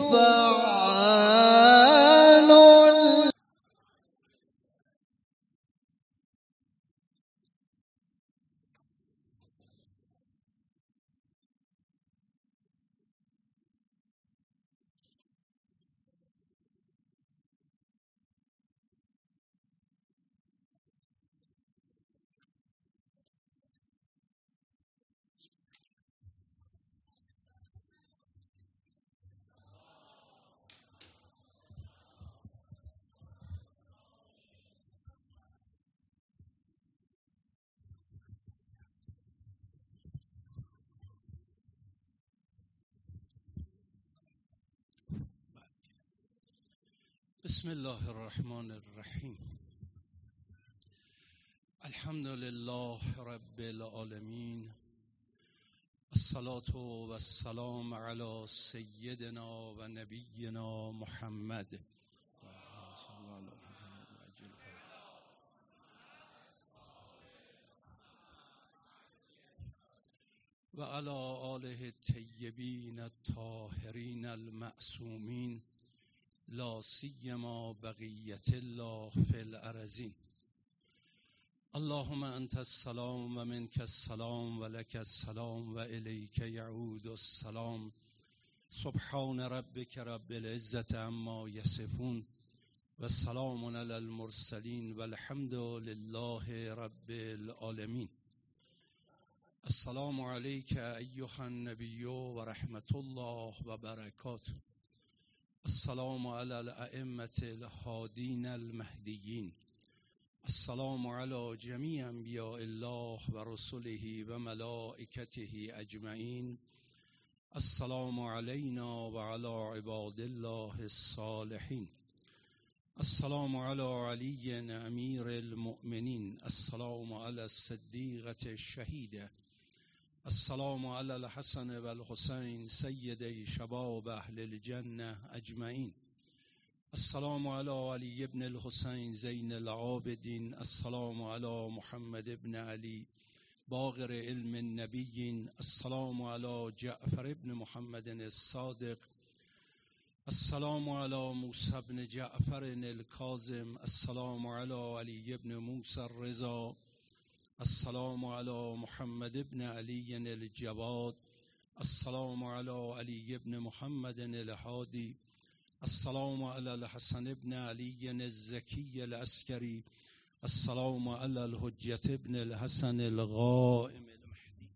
فعال بسم الله الرحمن الرحیم. الحمد لله رب العالمین. الصلاة و السلام علی سیدنا و نبینا محمد. و علی آله الطیبین الطاهرین المعصومین. لا سیما بقیت الله فی الارزین اللهم انت السلام و منك السلام و السلام و الیک یعود السلام. سبحان ربك رب العزة عما یصفون و سلام علی المرسلین و الحمد لله رب العالمین. السلام علیک ایها النبی و الله و برکاته. السلام على الأئمة الهادين المهديين السلام على جميع انبیاء الله و رسله و ملائکته اجمعین. السلام علينا و على عباد الله الصالحين السلام على علي امیر المؤمنین. السلام على الصديقة الشهيدة السلام على الحسن والحسين سيدي شباب أهل الجنة أجمعين السلام على علي بن الحسين زين العابدين السلام على محمد بن علي باغر علم النبيين السلام على جعفر بن محمد الصادق. السلام على موسى بن جعفر الكاظم السلام على علي بن موسى الرضا. السلام على محمد بن علي الجواد السلام على علي بن محمد الهادي. السلام على الحسن بن علي الزكي العسكري. السلام على الحجة بن الحسن الغائم المهدي.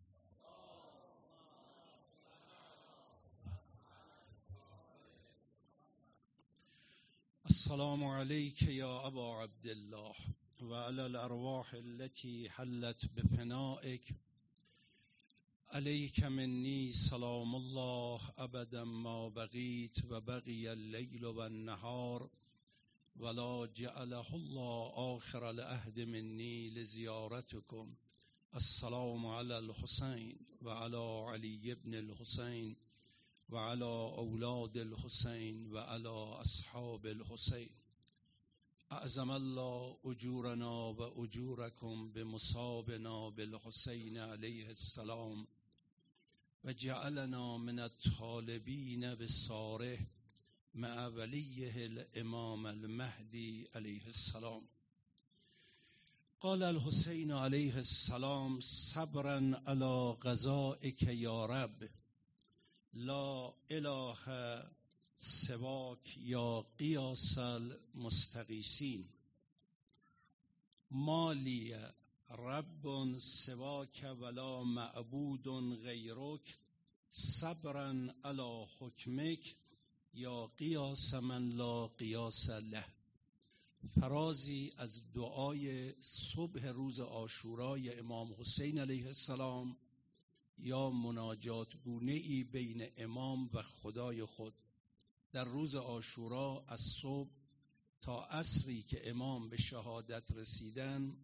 السلام عليك يا أبا عبد الله. وعلى الأرواح التي حلت بفنائك. عليك مني سلام الله أبدا ما بقيت وبقي الليل والنهار. ولا جعله الله آخر العهد مني لزيارتكم. السلام على الحسين وعلى علي بن الحسين وعلى أولاد الحسين وعلى أصحاب الحسين. اعظم الله اجورنا و اجورکم به مصابنا بالحسین علیه السلام و جعلنا من الطالبین بساره مع ولیه الامام المهدی علیه السلام. قال الحسین علیه السلام صبرا على غذائك یا رب. لا اله سواک یا قیاس المستقیسین مالی رب سواک ولا معبود غیرک صبرا علی حکمک یا قیاس من لا قیاس له. فرازی از دعای صبح روز آشورای امام حسین علیه السلام یا مناجات گونه ای بین امام و خدای خود. در روز آشورا از صبح تا عصری که امام به شهادت رسیدن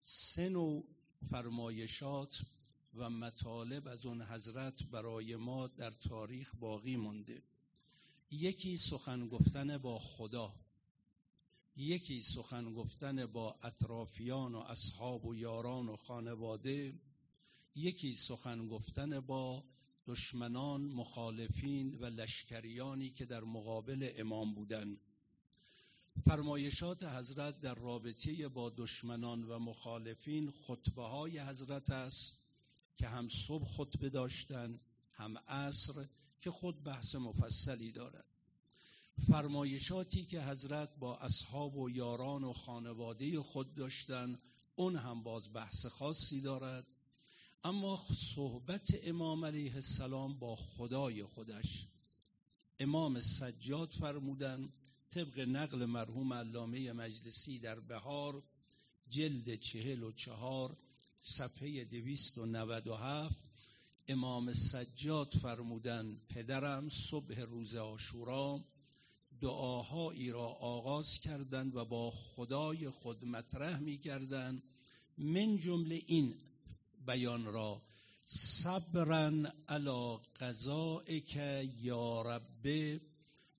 سه نوع فرمایشات و مطالب از اون حضرت برای ما در تاریخ باقی مانده. یکی سخن گفتن با خدا یکی سخن گفتن با اطرافیان و اصحاب و یاران و خانواده یکی سخن گفتن با دشمنان مخالفین و لشکریانی که در مقابل امام بودند. فرمایشات حضرت در رابطه با دشمنان و مخالفین خطبه های حضرت است که هم صبح خطبه داشتند هم عصر که خود بحث مفصلی دارد. فرمایشاتی که حضرت با اصحاب و یاران و خانواده خود داشتند اون هم باز بحث خاصی دارد. اما صحبت امام علیه السلام با خدای خودش. امام سجاد فرمودن طبق نقل مرحوم علامه مجلسی در بهار جلد چهل و چهار صفحه دویست و نود و هفت امام سجاد فرمودن پدرم صبح روز آشورا دعاهایی را آغاز کردند و با خدای خود مطرح می کردند من جمله این بیان را. صبرن علا قضائک یا رب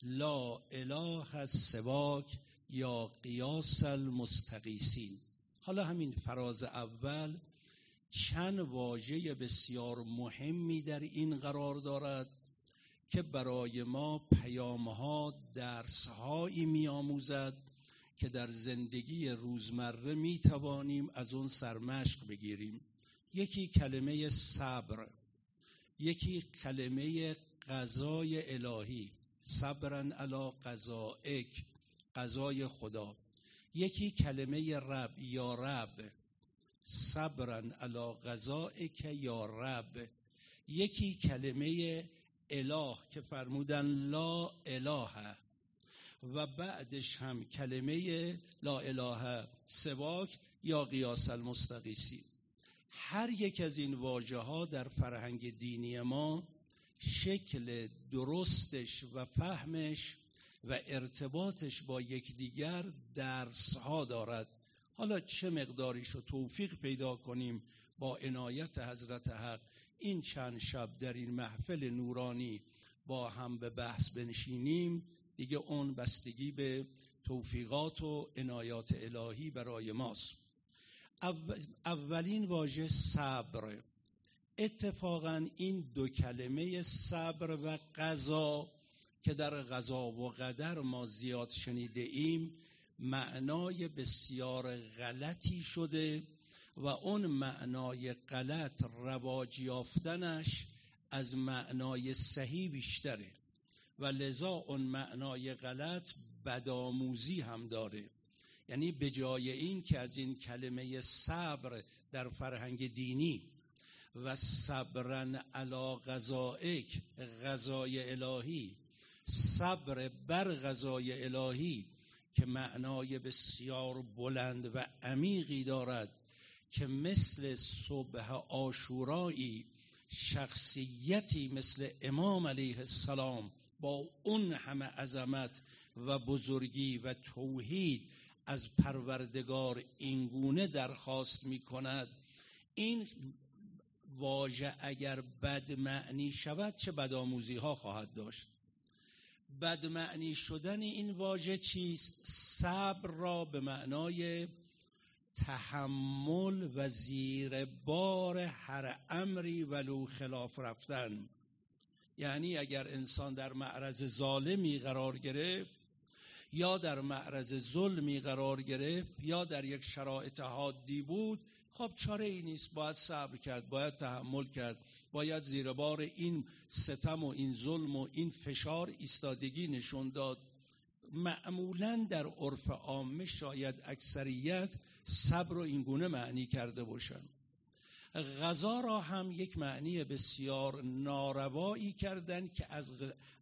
لا اله سواک یا قیاس المستقیسین. حالا همین فراز اول چند واژه بسیار مهمی در این قرار دارد که برای ما پیامها درسهایی میآموزد که در زندگی روزمره می توانیم از اون سرمشق بگیریم. یکی کلمه صبر یکی کلمه قضای الهی. صبرن علا قضائک قضای خدا. یکی کلمه رب یا رب. صبرن علا قضائک یا رب. یکی کلمه اله که فرمودن لا اله. و بعدش هم کلمه لا اله سواک یا قیاس المستقیسی. هر یک از این واژه ها در فرهنگ دینی ما شکل درستش و فهمش و ارتباطش با یکدیگر درس ها دارد. حالا چه مقداریش رو توفیق پیدا کنیم با عنایت حضرت حق این چند شب در این محفل نورانی با هم به بحث بنشینیم. دیگه اون بستگی به توفیقات و عنایات الهی برای ماست. اولین واژه صبر. اتفاقا این دو کلمه صبر و قضا که در قضا و قدر ما زیاد شنیده ایم معنای بسیار غلطی شده و اون معنای غلط رواج یافتنش از معنای صحیح بیشتره. و لذا اون معنای غلط بدآموزی هم داره. یعنی به جای این که از این کلمه صبر در فرهنگ دینی و صبرن علا غذائک غذای الهی صبر بر غذای الهی که معنای بسیار بلند و عمیقی دارد که مثل صبح آشورایی شخصیتی مثل امام علیه السلام با اون همه عظمت و بزرگی و توحید از پروردگار اینگونه درخواست می کند این واژه اگر بد معنی شود چه بدآموزی ها خواهد داشت؟ بدمعنی شدن این واژه چیست؟ صبر را به معنای تحمل و زیر بار هر امری ولو خلاف رفتن. یعنی اگر انسان در معرض ظالمی قرار گرفت یا در معرض ظلمی قرار گرفت یا در یک شرایط حادی بود خب چاره ای نیست. باید صبر کرد باید تحمل کرد باید زیر بار این ستم و این ظلم و این فشار ایستادگی نشون داد. معمولا در عرف عامه شاید اکثریت صبر و اینگونه معنی کرده باشند. غذا را هم یک معنی بسیار ناروایی کردن که از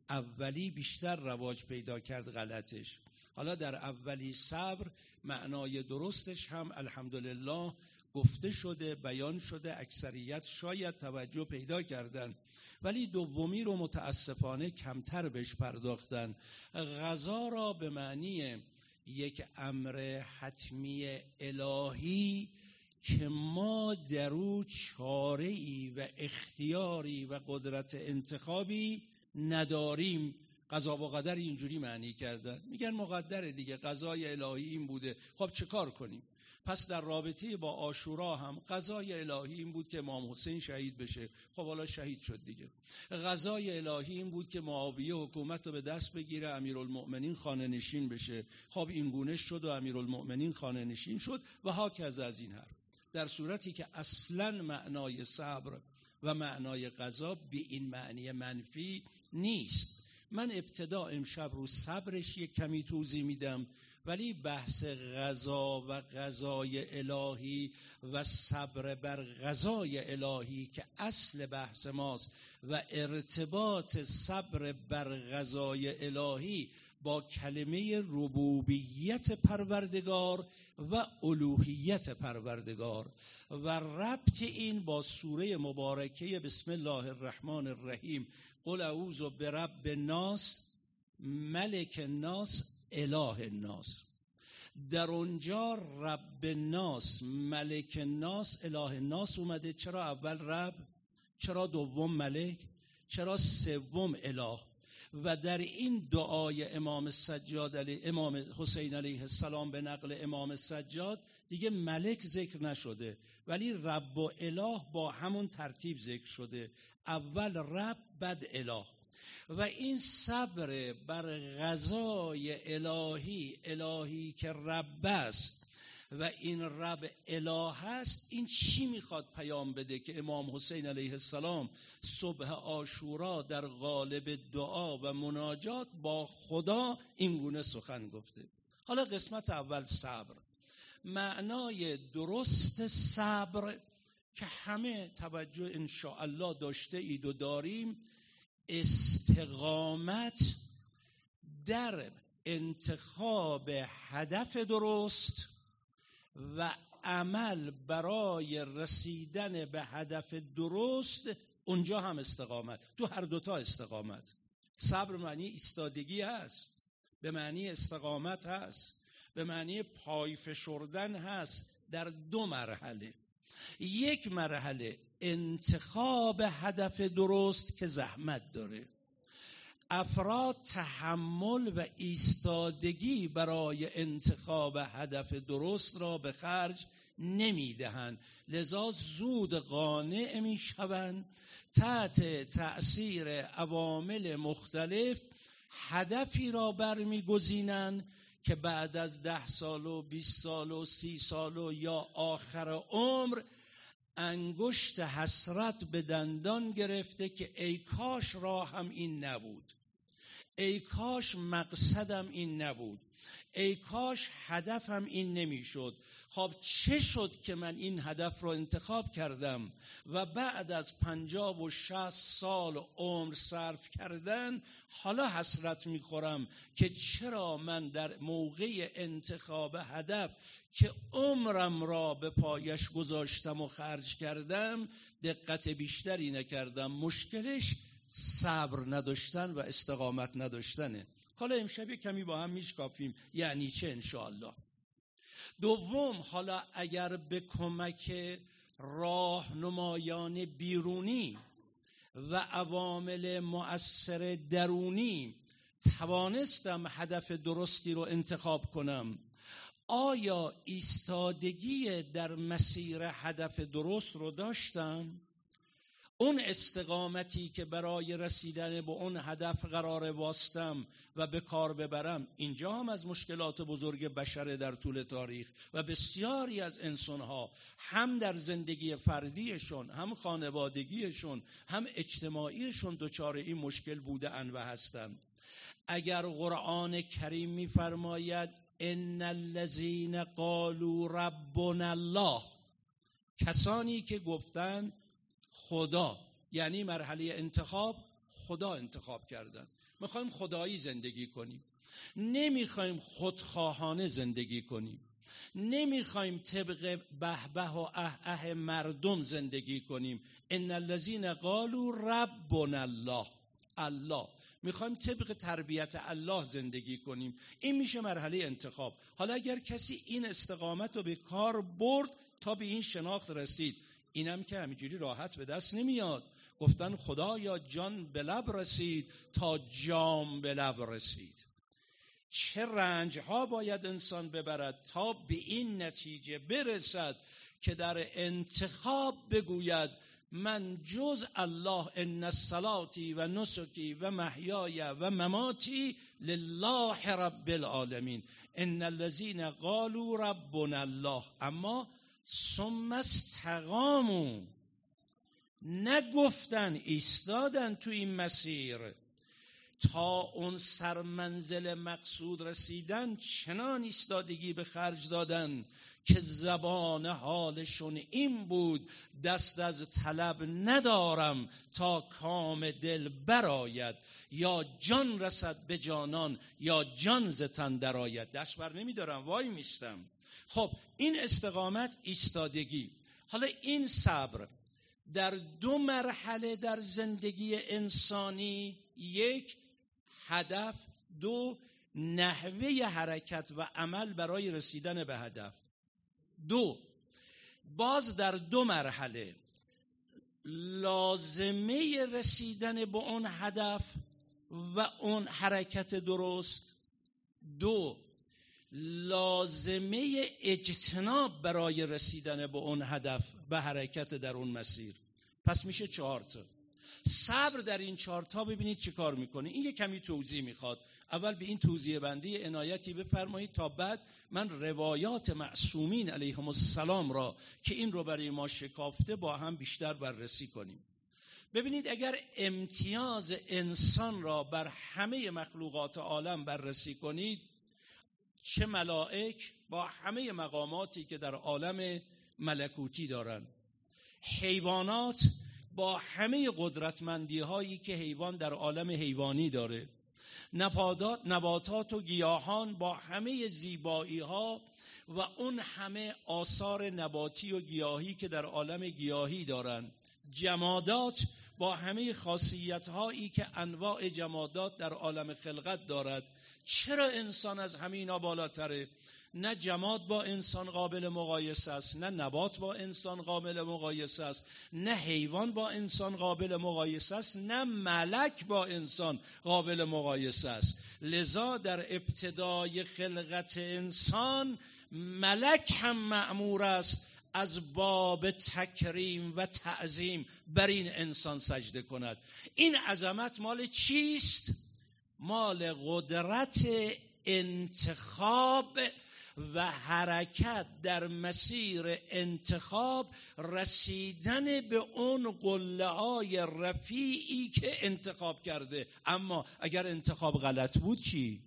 اولی بیشتر رواج پیدا کرد غلطش. حالا در اولی صبر معنای درستش هم الحمدلله گفته شده بیان شده اکثریت شاید توجه پیدا کردن. ولی دومی رو متاسفانه کمتر بهش پرداختن. غذا را به معنی یک امر حتمی الهی که ما در او چاره ای و اختیاری و قدرت انتخابی نداریم. قضا و قدر اینجوری معنی کردن میگن مقدره دیگه قضای الهی این بوده. خب چه کار کنیم؟ پس در رابطه با آشورا هم قضای الهی این بود که امام حسین شهید بشه. خب حالا شهید شد دیگه. قضای الهی این بود که معاویه حکومت رو به دست بگیره امیرالمؤمنین خانه نشین بشه. خب این گونه شد و امیرالمؤمنین خانه نشین شد و هاکز از این حرف. در صورتی که اصلا معنای صبر و معنای قضا به این معنی منفی نیست. من ابتدا امشب رو صبرش یک کمی توضیح میدم ولی بحث غذا و غذای الهی و صبر بر غذای الهی که اصل بحث ماست و ارتباط صبر بر غذای الهی با کلمه ربوبیت پروردگار و الوهیت پروردگار و ربط این با سوره مبارکه بسم الله الرحمن الرحیم قل اعوذ برب الناس ملک الناس اله الناس. در اونجا رب الناس ملک الناس اله الناس اومده چرا اول رب؟ چرا دوم ملک؟ چرا سوم اله؟ و در این دعای امام سجاد علی امام حسین علیه السلام به نقل امام سجاد دیگه ملک ذکر نشده ولی رب و اله با همون ترتیب ذکر شده. اول رب بعد اله. و این صبر بر غذای الهی الهی که رب است و این رب اله است این چی می‌خواد پیام بده که امام حسین علیه السلام صبح آشورا در غالب دعا و مناجات با خدا این گونه سخن گفته؟ حالا قسمت اول صبر. معنای درست صبر که همه توجه انشاءالله داشته اید و داریم استقامت در انتخاب هدف درست و عمل برای رسیدن به هدف درست اونجا هم استقامت. تو هر دوتا استقامت. صبر معنی ایستادگی هست. به معنی استقامت هست. به معنی پای فشردن هست در دو مرحله. یک مرحله انتخاب هدف درست که زحمت داره. افراد تحمل و ایستادگی برای انتخاب هدف درست را به خرج نمی‌دهند. لذا زود قانع می‌شوند. تحت تأثیر عوامل مختلف هدفی را برمیگزینند که بعد از ده سال و بیست سال و سی سال و یا آخر عمر انگشت حسرت به دندان گرفته که ای کاش را هم این نبود. ای کاش مقصدم این نبود. ای کاش هدفم این نمی‌شد. خب چه شد که من این هدف رو انتخاب کردم و بعد از پنجاب و شست سال عمر صرف کردن حالا حسرت می‌خورم که چرا من در موقع انتخاب هدف که عمرم را به پایش گذاشتم و خرج کردم دقت بیشتری نکردم. مشکلش صبر نداشتن و استقامت نداشتنه. حالا امشب کمی با هم میشکافیم یعنی چه انشاءالله. دوم حالا اگر به کمک راهنمایان بیرونی و عوامل مؤثر درونی توانستم هدف درستی رو انتخاب کنم آیا ایستادگی در مسیر هدف درست رو داشتم؟ اون استقامتی که برای رسیدن به اون هدف قرار واستم و به کار ببرم اینجا هم از مشکلات بزرگ بشر در طول تاریخ و بسیاری از انسانها هم در زندگی فردیشون هم خانوادگیشون هم اجتماعیشون دچار این مشکل بودن و هستند اگر قرآن کریم میفرماید ان الذين قالوا ربنا الله کسانی که گفتن خدا یعنی مرحله انتخاب خدا انتخاب کردن. می‌خوایم خدایی زندگی کنیم. نمی‌خوایم خودخواهانه زندگی کنیم. نمی‌خوایم طبق بهبه و اه اه مردم زندگی کنیم. ان الذين قالوا ربنا الله. الله. می‌خوایم طبق تربیت الله زندگی کنیم. این میشه مرحله انتخاب. حالا اگر کسی این استقامت رو به کار برد تا به این شناخت رسید اینم که همینجوری راحت به دست نمیاد. گفتن خدا یا جان به لب رسید تا جام به لب رسید. چه رنج ها باید انسان ببرد تا به این نتیجه برسد که در انتخاب بگوید من جز الله ان صلاتی و نسکی و محیای و مماتی لله رب العالمین. ان الذين قالوا ربنا الله. اما ثم استقاموا. نگفتن ایستادن تو این مسیر. تا اون سرمنزل مقصود رسیدن چنان ایستادگی به خرج دادن که زبان حالشون این بود دست از طلب ندارم تا کام دل براید یا جان رسد به جانان یا جان زتن درآید. دست بر نمیدارم وای میستم. خب این استقامت ایستادگی. حالا این صبر در دو مرحله در زندگی انسانی یک هدف دو نحوه حرکت و عمل برای رسیدن به هدف. دو باز در دو مرحله لازمه رسیدن به اون هدف و اون حرکت درست. دو لازمه اجتناب برای رسیدن به اون هدف به حرکت در اون مسیر. پس میشه چهار تا. صبر در این چهارتا ببینید چی کار می‌کنه. این یه کمی توضیح می‌خواد. اول به این توضیح بندی عنایتی بفرمایید تا بعد من روایات معصومین علیهم السلام را که این رو برای ما شکافته با هم بیشتر بررسی کنیم. ببینید اگر امتیاز انسان را بر همه مخلوقات عالم بررسی کنید چه ملائک با همه مقاماتی که در عالم ملکوتی دارند حیوانات با همه قدرتمندی هایی که حیوان در عالم حیوانی داره. نباتات و گیاهان با همه زیبایی ها و اون همه آثار نباتی و گیاهی که در عالم گیاهی دارند جمادات با همه خاصیت هایی که انواع جمادات در عالم خلقت دارد چرا انسان از همینا بالاتره؟ نه جماد با انسان قابل مقایسه است نه نبات با انسان قابل مقایسه است نه حیوان با انسان قابل مقایسه است نه ملک با انسان قابل مقایسه است. لذا در ابتدای خلقت انسان ملک هم معمور است. از باب تکریم و تعظیم بر این انسان سجده کند این عظمت مال چیست مال قدرت انتخاب و حرکت در مسیر انتخاب رسیدن به اون قله های رفیعی که انتخاب کرده اما اگر انتخاب غلط بود چی؟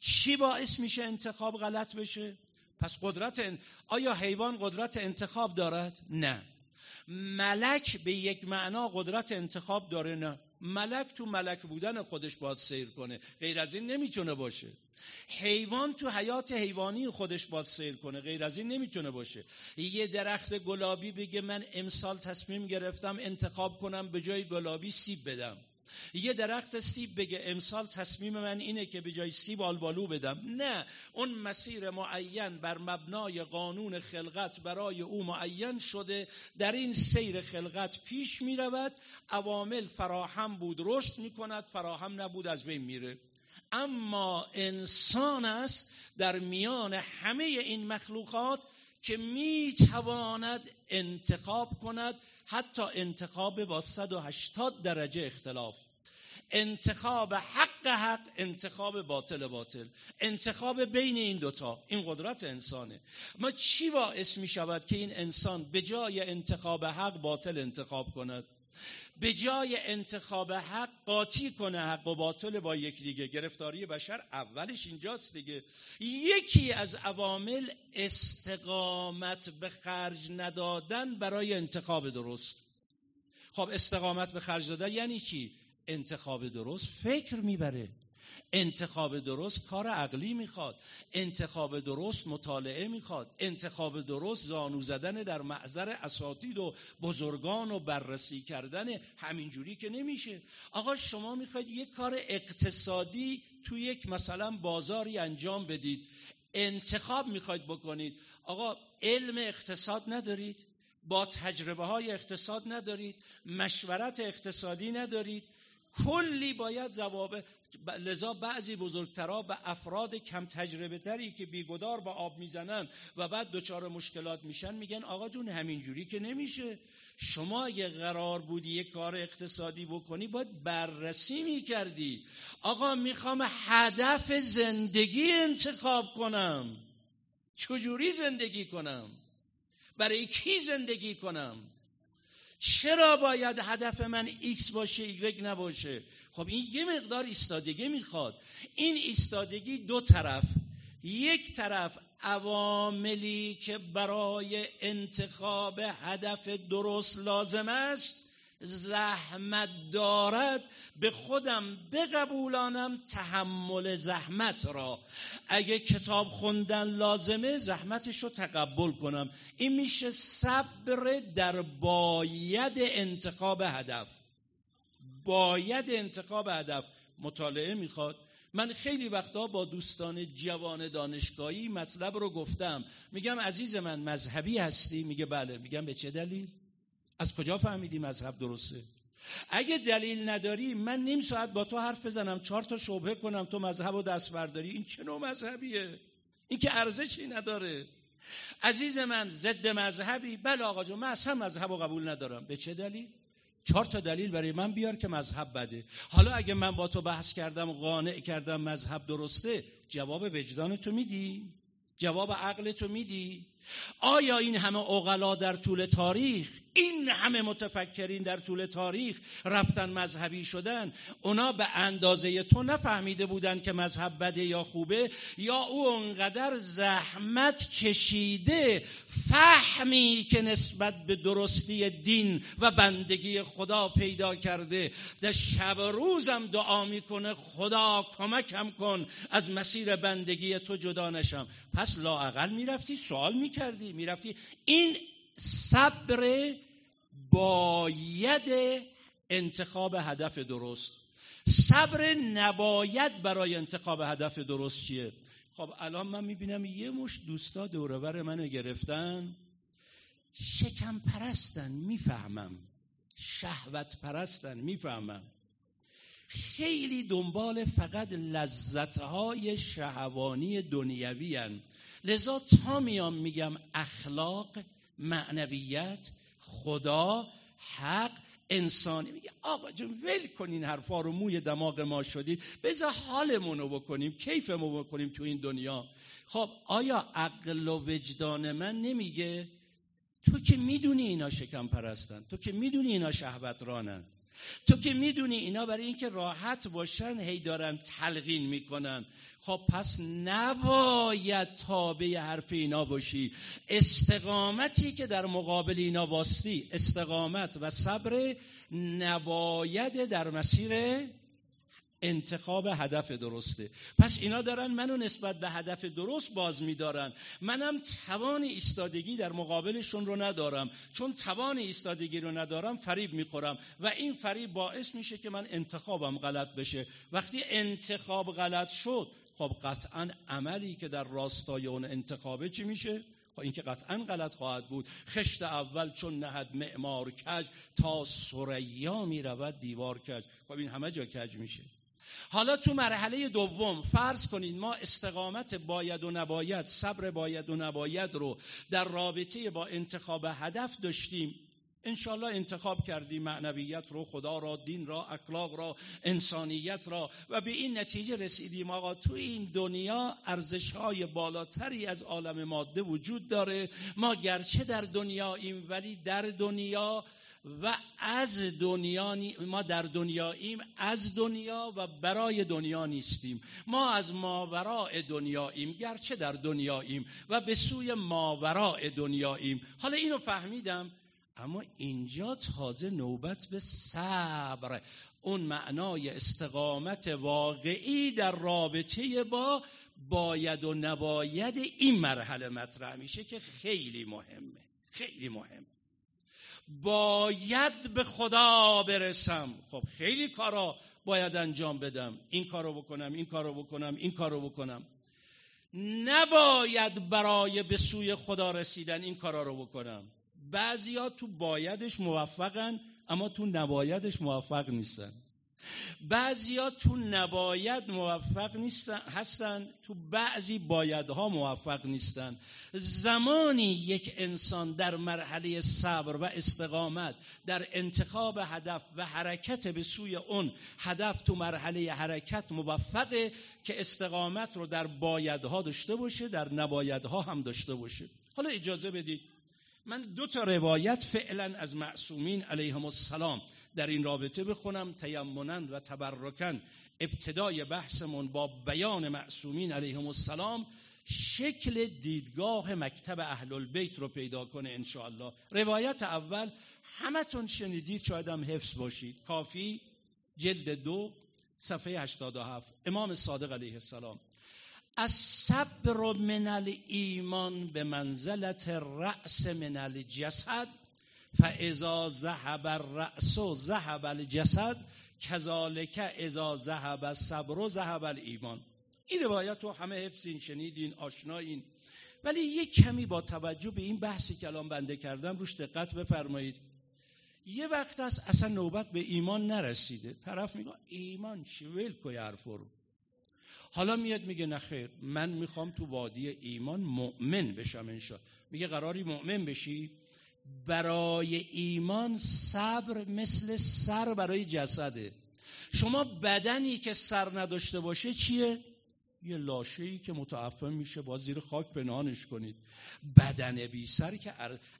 چی باعث میشه انتخاب غلط بشه؟ پس قدرت آیا حیوان قدرت انتخاب دارد؟ نه. ملک به یک معنا قدرت انتخاب داره؟ نه. ملک تو ملک بودن خودش باید سیر کنه. غیر از این نمی‌تونه باشه. حیوان تو حیات حیوانی خودش باید سیر کنه. غیر از این نمی‌تونه باشه. یه درخت گلابی بگه من امسال تصمیم گرفتم انتخاب کنم به جای گلابی سیب بدم. یه درخت سیب بگه امسال تصمیم من اینه که به جای سیب آلبالو بدم. نه اون مسیر معین بر مبنای قانون خلقت برای او معین شده. در این سیر خلقت پیش می رود عوامل فراهم بود رشد می کند فراهم نبود از بین میره. اما انسان است در میان همه این مخلوقات که می تواند انتخاب کند حتی انتخاب با 180 درجه اختلاف. انتخاب حق حق انتخاب باطل باطل. انتخاب بین این دوتا. این قدرت انسانه. ما چی باعث می شود که این انسان به جای انتخاب حق باطل انتخاب کند؟ به جای انتخاب حق قاطی کنه حق و باطل با یکدیگه گرفتاری بشر اولش اینجاست دیگه. یکی از عوامل استقامت به خرج ندادن برای انتخاب درست. خب استقامت به خرج دادن یعنی چی؟ انتخاب درست فکر می‌بره. انتخاب درست کار عقلی می‌خواد. انتخاب درست مطالعه می‌خواد. انتخاب درست زانو زدن در معذر اساتید و بزرگان و بررسی کردن همینجوری که نمیشه. آقا شما می‌خواید یک کار اقتصادی تو یک مثلا بازاری انجام بدید. انتخاب می‌خواید بکنید. آقا علم اقتصاد ندارید. با تجربه های اقتصاد ندارید. مشورت اقتصادی ندارید. کلی باید زوابه لذا بعضی بزرگترها به افراد کم تجربه تری که بیگدار با آب می‌زنن و بعد دچار مشکلات میشن میگن آقا جون همینجوری که نمیشه. شما اگه قرار بودی یک کار اقتصادی بکنی باید بررسی می‌کردی. آقا می‌خوام هدف زندگی انتخاب کنم. چجوری زندگی کنم؟ برای کی زندگی کنم؟ چرا باید هدف من ایکس باشه ایگرگ نباشه؟ خب این یه مقدار ایستادگی می‌خواد. این ایستادگی دو طرف. یک طرف عواملی که برای انتخاب هدف درست لازم است زحمت دارد به خودم بقبولانم تحمل زحمت را. اگه کتاب خوندن لازمه زحمتش رو تقبل کنم. این میشه صبر در باید انتخاب هدف. باید انتخاب هدف. مطالعه می‌خواد. من خیلی وقتا با دوستان جوان دانشگاهی مطلب رو گفتم. میگم عزیز من مذهبی هستی؟ میگه بله. میگم به چه دلیل؟ از کجا فهمیدی مذهب درسته؟ اگه دلیل نداری من نیم ساعت با تو حرف بزنم چهار تا شبهه کنم تو مذهب و دست برداری. این چه نوع مذهبیه؟ این که ارزشی نداره. عزیز من ضد مذهبی. بله آقا جون من اصلا مذهب و قبول ندارم. به چه دلیل؟ چهار تا دلیل برای من بیار که مذهب بده. حالا اگه من با تو بحث کردم قانع کردم مذهب درسته جواب وجدان تو میدی. جواب عقل تو میدی. آیا این همه اقلا در طول تاریخ این همه متفکرین در طول تاریخ رفتن مذهبی شدن؟ اونا به اندازه تو نفهمیده بودن که مذهب بده یا خوبه یا او انقدر زحمت کشیده فهمی که نسبت به درستی دین و بندگی خدا پیدا کرده. در شب روزم دعا می‌کنه خدا کمکم کن از مسیر بندگی تو جدا نشم. پس لاعقل می‌رفتی سوال می‌کردی می‌رفتی. این صبر باید انتخاب هدف درست. صبر نباید برای انتخاب هدف درست چیه؟ خب الان من می‌بینم یه مش دوستا دوربر منو گرفتن. شکم پرستن می‌فهمم. شهوت پرستن می‌فهمم. خیلی دنبال فقط لذتهای شهوانی دنیوی هن. لذا تا میام میگم اخلاق معنویت خدا حق انسانی. میگه آقا جون ول کنین حرفا رو موی دماغ ما شدید. بذار حالمون رو بکنیم کیفمون بکنیم تو این دنیا. خب آیا عقل و وجدان من نمیگه؟ تو که می‌دونی اینا شکم پرستن تو که می‌دونی اینا شهوت رانن تو که می‌دونی اینا برای اینکه راحت باشن هی دارن تلقین می‌کنن. خب پس نباید تابع حرف اینا باشی. استقامتی که در مقابل اینا باستی استقامت و صبر نباید در مسیر انتخاب هدف درسته. پس اینا دارن منو نسبت به هدف درست باز میدارن. منم توان ایستادگی در مقابلشون رو ندارم. چون توان ایستادگی رو ندارم فریب می‌خورم. و این فریب باعث میشه که من انتخابم غلط بشه. وقتی انتخاب غلط شد خب قطعا عملی که در راستای اون انتخابه چی میشه؟ خب این که قطعا غلط خواهد بود. خشت اول چون نهد معمار کج تا سریا می‌رود دیوار کج. خب این همه جا کج میشه. حالا تو مرحله دوم فرض کنید ما استقامت باید و نباید صبر باید و نباید رو در رابطه با انتخاب هدف داشتیم. انشالله انتخاب کردیم معنویت رو خدا را دین را اخلاق را انسانیت را و به این نتیجه رسیدیم. آقا تو این دنیا ارزش های بالاتری از عالم ماده وجود داره. ما گرچه در دنیاییم ولی در دنیا و از دنیا ما در دنیاییم از دنیا و برای دنیا نیستیم. ما از ماوراء دنیاییم گرچه در دنیاییم و به سوی ماوراء دنیاییم. حالا اینو فهمیدم اما اینجا تازه نوبت به صبر. اون معنای استقامت واقعی در رابطه با باید و نباید این مرحله مطرح میشه که خیلی مهمه. خیلی مهم باید به خدا برسم. خب خیلی کارا باید انجام بدم. این کارو بکنم این کارو بکنم این کارو بکنم. نباید برای به سوی خدا رسیدن این کارا رو بکنم. بعضیا تو بایدش موفقن اما تو نبایدش موفق نیستن. بعضیا تو نباید موفق نیستن هستن تو بعضی بایدها موفق نیستن. زمانی یک انسان در مرحله صبر و استقامت در انتخاب هدف و حرکت به سوی اون هدف تو مرحله حرکت موفقه که استقامت رو در بایدها داشته باشه در نبایدها هم داشته باشه. حالا اجازه بدید. من دو تا روایت فعلا از معصومین علیهم السلام. در این رابطه بخونم تیمنن و تبرکن. ابتدای بحثمون با بیان معصومین علیهم السلام شکل دیدگاه مکتب اهل البیت رو پیدا کنه انشاءالله. روایت اول همتون شنیدید شاید هم حفظ باشید. کافی؟ جلد دو صفحه 87 امام صادق علیه السلام. الصبر من الایمان به منزلت رأس من الجسد. فاذا ذهب الرأس ذهب الجسد کذالک اذا ذهب الصبر ذهب الایمان این روایت رو همه حفظین شنیدین آشنایین ولی یک کمی با توجه به این بحثی که الان بنده کردم روش دقت بفرمایید. یه وقت است اصلا نوبت به ایمان نرسیده. طرف میگه ایمان چی؟ ول کوی حرفو رو. حالا میاد میگه نخیر من می‌خوام تو وادی ایمان مؤمن بشم انشا میگه قراری مؤمن بشی؟ برای ایمان صبر مثل سر برای جسده شما بدنی که سر نداشته باشه چیه؟ یه لاشه ای که متعفن میشه با زیر خاک پنهانش کنید. بدن بی سر که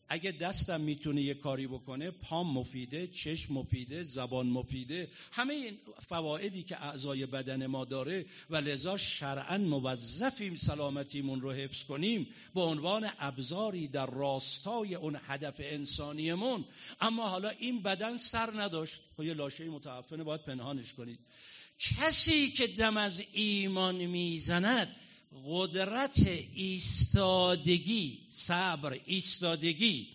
اگه دستم می‌تونه یه کاری بکنه پام مفیده چشم مفیده زبان مفیده همه این فوایدی که اعضای بدن ما داره و لذا شرعا موظفیم سلامتیمون رو حفظ کنیم به عنوان ابزاری در راستای اون هدف انسانیمون. اما حالا این بدن سر نداشت. خب یه لاشه متعفنه باید پنهانش کنید. کسی که دم از ایمان می‌زند قدرت ایستادگی صبر ایستادگی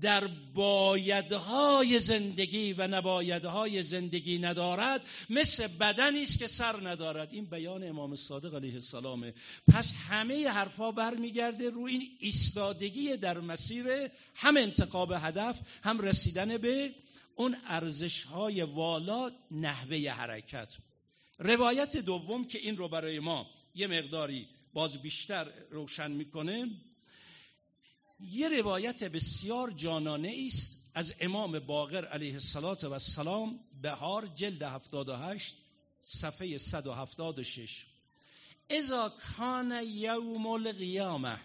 در بایدهای زندگی و نبایدهای زندگی ندارد مثل بدنی است که سر ندارد. این بیان امام صادق علیه السلامه. پس همه حرفا برمیگرده روی این ایستادگی در مسیر هم انتقاب هدف هم رسیدن به اون ارزش های والا نحوه حرکت. روایت دوم که این رو برای ما یه مقداری باز بیشتر روشن می‌کنه یه روایت بسیار جانانه است از امام باقر علیه السلام بهار جلد 78 صفحه 176 اذا کان یوم القیامه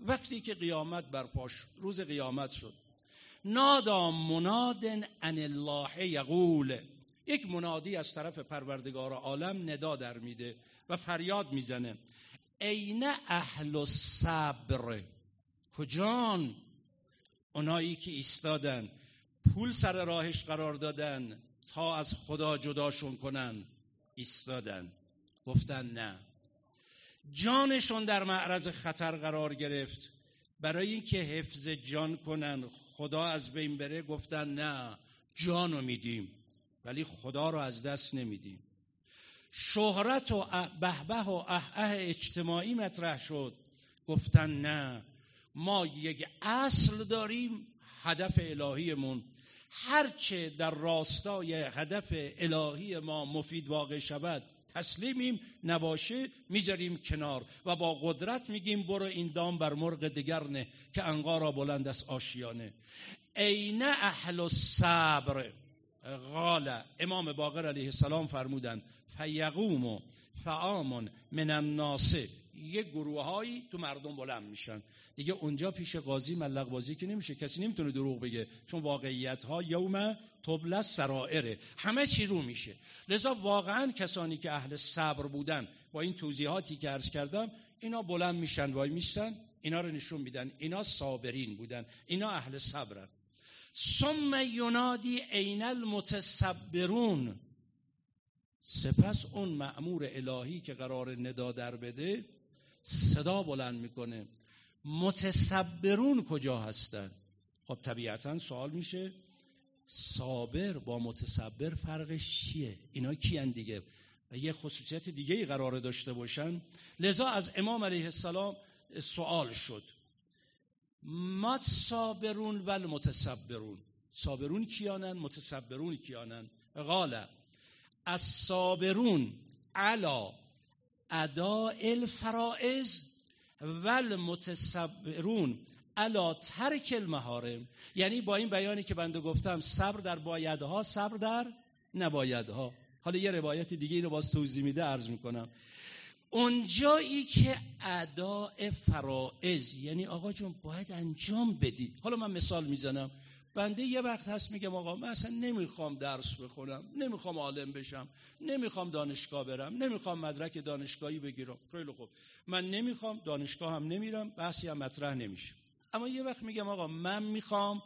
وقتی که قیامت برپاش روز قیامت شد. نادا منادن ان الله یقول یک منادی از طرف پروردگار عالم ندا در میده و فریاد می‌زنه. عین اهل الصبر؟ کجان؟ اونایی که ایستادن پول سر راهش قرار دادن تا از خدا جداشون کنن ایستادن. گفتن نه. جانشون در معرض خطر قرار گرفت. برای اینکه حفظ جان کنن خدا از بین بره گفتن نه جانو میدیم. ولی خدا رو از دست نمیدیم. شهرت و بهبه و اه اجتماعی مطرح شد. گفتن نه ما یک اصل داریم هدف الهیمون. هرچه در راستای هدف الهی ما مفید واقع شود تسلیمیم نباشه می‌ذاریم کنار. و با قدرت میگیم برو این دام بر مرغ دیگر نه که انقارا بلند از آشیانه. عین اهل الصبر. قال امام باقر علیه السلام فرمودن فیقوم و فعامون من الناس. یه گروههایی تو مردم بلند میشن. دیگه اونجا پیش قاضی ملق بازی که نمیشه. کسی نمی‌تونه دروغ بگه چون واقعیت ها یوم تبل سرائره همه چی رو میشه. لذا واقعا کسانی که اهل صبر بودن با این توضیحاتی که عرض کردم اینا بلند میشن وای میشن اینا رو نشون میدن. اینا صابرین بودن. اینا اهل صبرن. ثم ینادی عین المتصبرون. سپس اون معمور الهی که قرار ندا در بده صدا بلند می‌کنه. متصبرون کجا هستن؟ خب طبیعتا سوال میشه صابر با متصبر فرقش چیه؟ اینا کیان دیگه؟ و یه خصوصیت دیگه ای قرار داشته باشن. لذا از امام علیه السلام سوال شد. ما صابرون و المتصبرون صابرون کیانن؟ متصبرون کیانن؟ قال الصابرون علا اداء الفرائض و المتصبرون علا ترک المحارم. یعنی با این بیانی که بنده گفتم صبر در بایدها صبر در نبایدها. حالا یه روایت دیگه اینو باز توضیح میده عرض می‌کنم. اونجایی که اداء فرائض یعنی آقا جون باید انجام بدی حالا من مثال می‌زنم. بنده یه وقت هست میگم آقا من اصلا نمی‌خوام درس بخونم نمی‌خوام عالم بشم نمی‌خوام دانشگاه برم نمی‌خوام مدرک دانشگاهی بگیرم. خیلی خوب. من نمی‌خوام دانشگاه هم نمیرم بحثی هم مطرح نمیشه. اما یه وقت میگم آقا من می‌خوام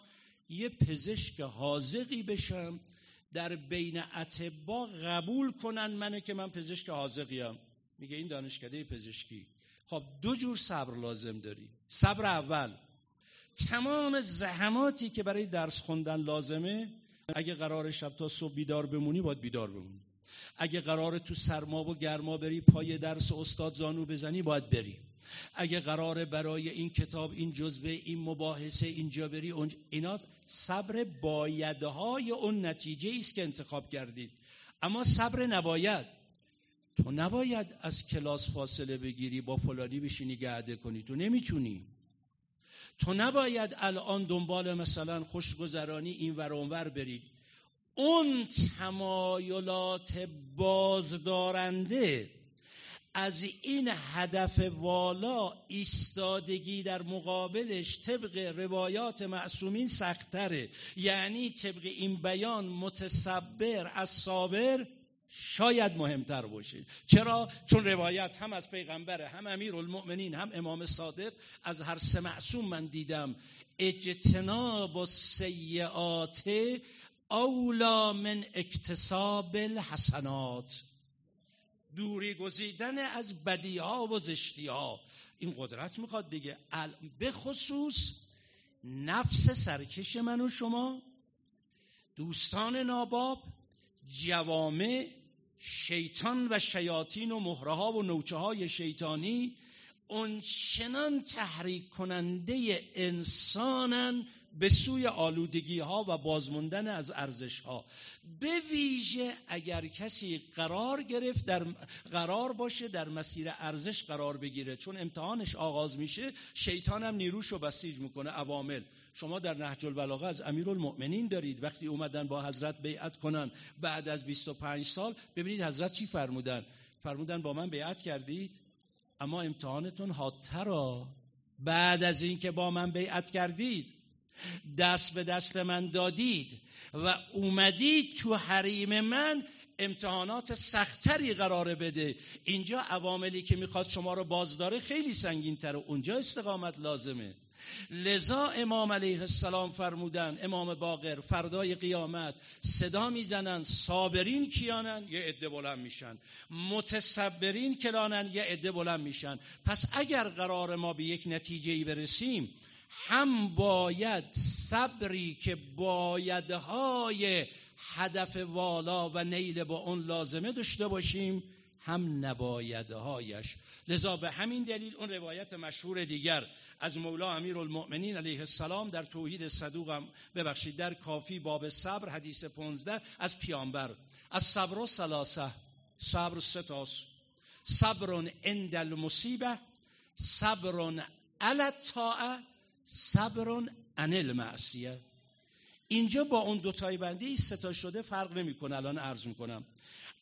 یه پزشک حاضقی بشم در بین اتبا قبول کنن منو که من پزشک حاضقیم. میگه این دانشکده پزشکی. خب دو جور صبر لازم داری. صبر اول. تمام زحماتی که برای درس خوندن لازمه اگه قرار شب تا صبح بیدار بمونی باید بیدار بمونی. اگه قرار تو سرما و گرما بری پای درس استاد زانو بزنی باید بری. اگه قرار برای این کتاب این جزبه این مباحثه اینجا بری اونجا اینا صبر بایدهای اون نتیجه است که انتخاب کردید. اما صبر نباید. تو نباید از کلاس فاصله بگیری با فلانی بشینی گعده کنی. تو نمی‌تونی. تو نباید الان دنبال مثلا خوشگذرانی این ور اونور برید اون تمایلات بازدارنده از این هدف والا ایستادگی در مقابلش طبق روایات معصومین سختره یعنی طبق این بیان متصبر از صابر شاید مهمتر باشه. چرا؟ چون روایت هم از پیغمبر هم امیر المؤمنین هم امام صادق از هر سه معصوم من دیدم. اجتناب و سیعات اولا من اکتساب الحسنات. دوری گزیدن از بدی ها و زشتی ها این قدرت می‌خواد دیگه. به خصوص نفس سرکش من و شما دوستان ناباب جوامع شیطان و شیاطین و مهره ها و نوچه های شیطانی اونچنان تحریک کننده انسانن به سوی آلودگی ها و بازموندن از ارزش ها به ویژه اگر کسی قرار گرفت در قرار باشه در مسیر ارزش قرار بگیره چون امتحانش آغاز میشه شیطان هم نیروش رو بسیج می‌کنه عوامل. شما در نهج البلاغه از امیرالمؤمنین دارید. وقتی اومدن با حضرت بیعت کنن بعد از 25 سال ببینید حضرت چی فرمودن؟ فرمودن با من بیعت کردید؟ اما امتحانتون حادتر بعد از اینکه با من بیعت کردید دست به دست من دادید و اومدید تو حریم من امتحانات سختری قرار بده. اینجا عواملی که می‌خواد شما رو بازداره خیلی سنگین تره اونجا استقامت لازمه. لذا امام علیه السلام فرمودن امام باقر فردای قیامت صدا می‌زنن صابرین کیانن؟ یه عده بلند میشن. متصبرین کلانن یه عده بلند میشن. پس اگر قرار ما به یک نتیجه برسیم هم باید صبری که بایدهای هدف والا و نیل با اون لازمه داشته باشیم هم نبایدهایش. لذا به همین دلیل اون روایت مشهور دیگر از مولا امیر المؤمنین علیه السلام در توحید صدوق ببخشید در کافی باب صبر حدیث 15 از پیامبر. از صبر و سلاسه صبر ستاس صبر عند المصیبه صبر علی الطاعه صبر عن المعصیه. اینجا با اون دوتای بندی ستا شده فرق نمی‌کنه الان عرض می‌کنم.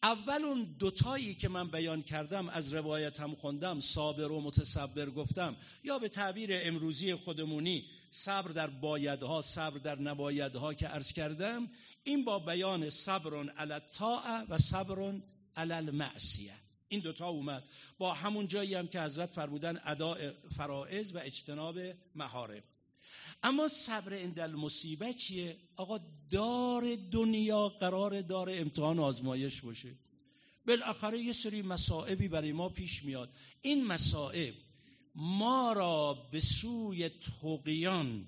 اول اون دوتایی که من بیان کردم از روایتم خوندم صابر و متصبر گفتم. یا به تعبیر امروزی خودمونی صبر در بایدها صبر در نبایدها که عرض کردم این با بیان صبر علی الطاعه و صبر علی المعصیه. این دوتا اومد. با همون جایی هم که حضرت فرمودن اداء فرائض و اجتناب محارم اما صبر اندل مصیبت چیه؟ آقا دار دنیا قرار دار امتحان و آزمایش باشه. بالاخره یه سری مسائبی برای ما پیش میاد. این مسائب ما را به سوی تقیان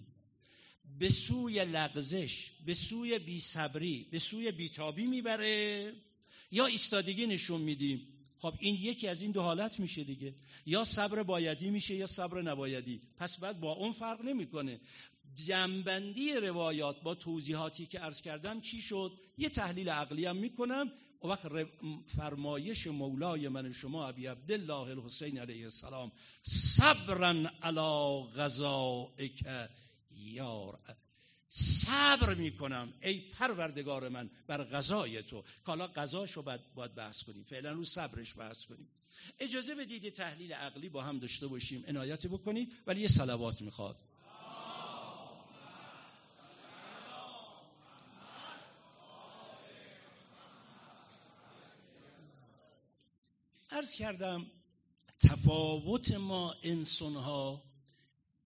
به سوی لغزش به سوی بی صبری به سوی بیتابی می‌بره. یا ایستادگی نشون میدیم. خب این یکی از این دو حالت میشه دیگه. یا صبر بایدی میشه یا صبر نبایدی. پس بعد با اون فرق نمی‌کنه. جنبندی روایات با توضیحاتی که عرض کردم چی شد؟ یه تحلیل عقلی هم می‌کنم. و وقت فرمایش مولای من شما ابی عبدالله الحسین علیه السلام صبرا علی غذائک یار. صبر می‌کنم. ای پروردگار من بر غذای تو. حالا غذاشو باید, باید بحث کنیم. فعلا رو صبرش بحث کنیم. اجازه بدید تحلیل عقلی با هم داشته باشیم. عنایت بکنید ولی یه صلوات می‌خواد. عرض کردم تفاوت ما انسان ها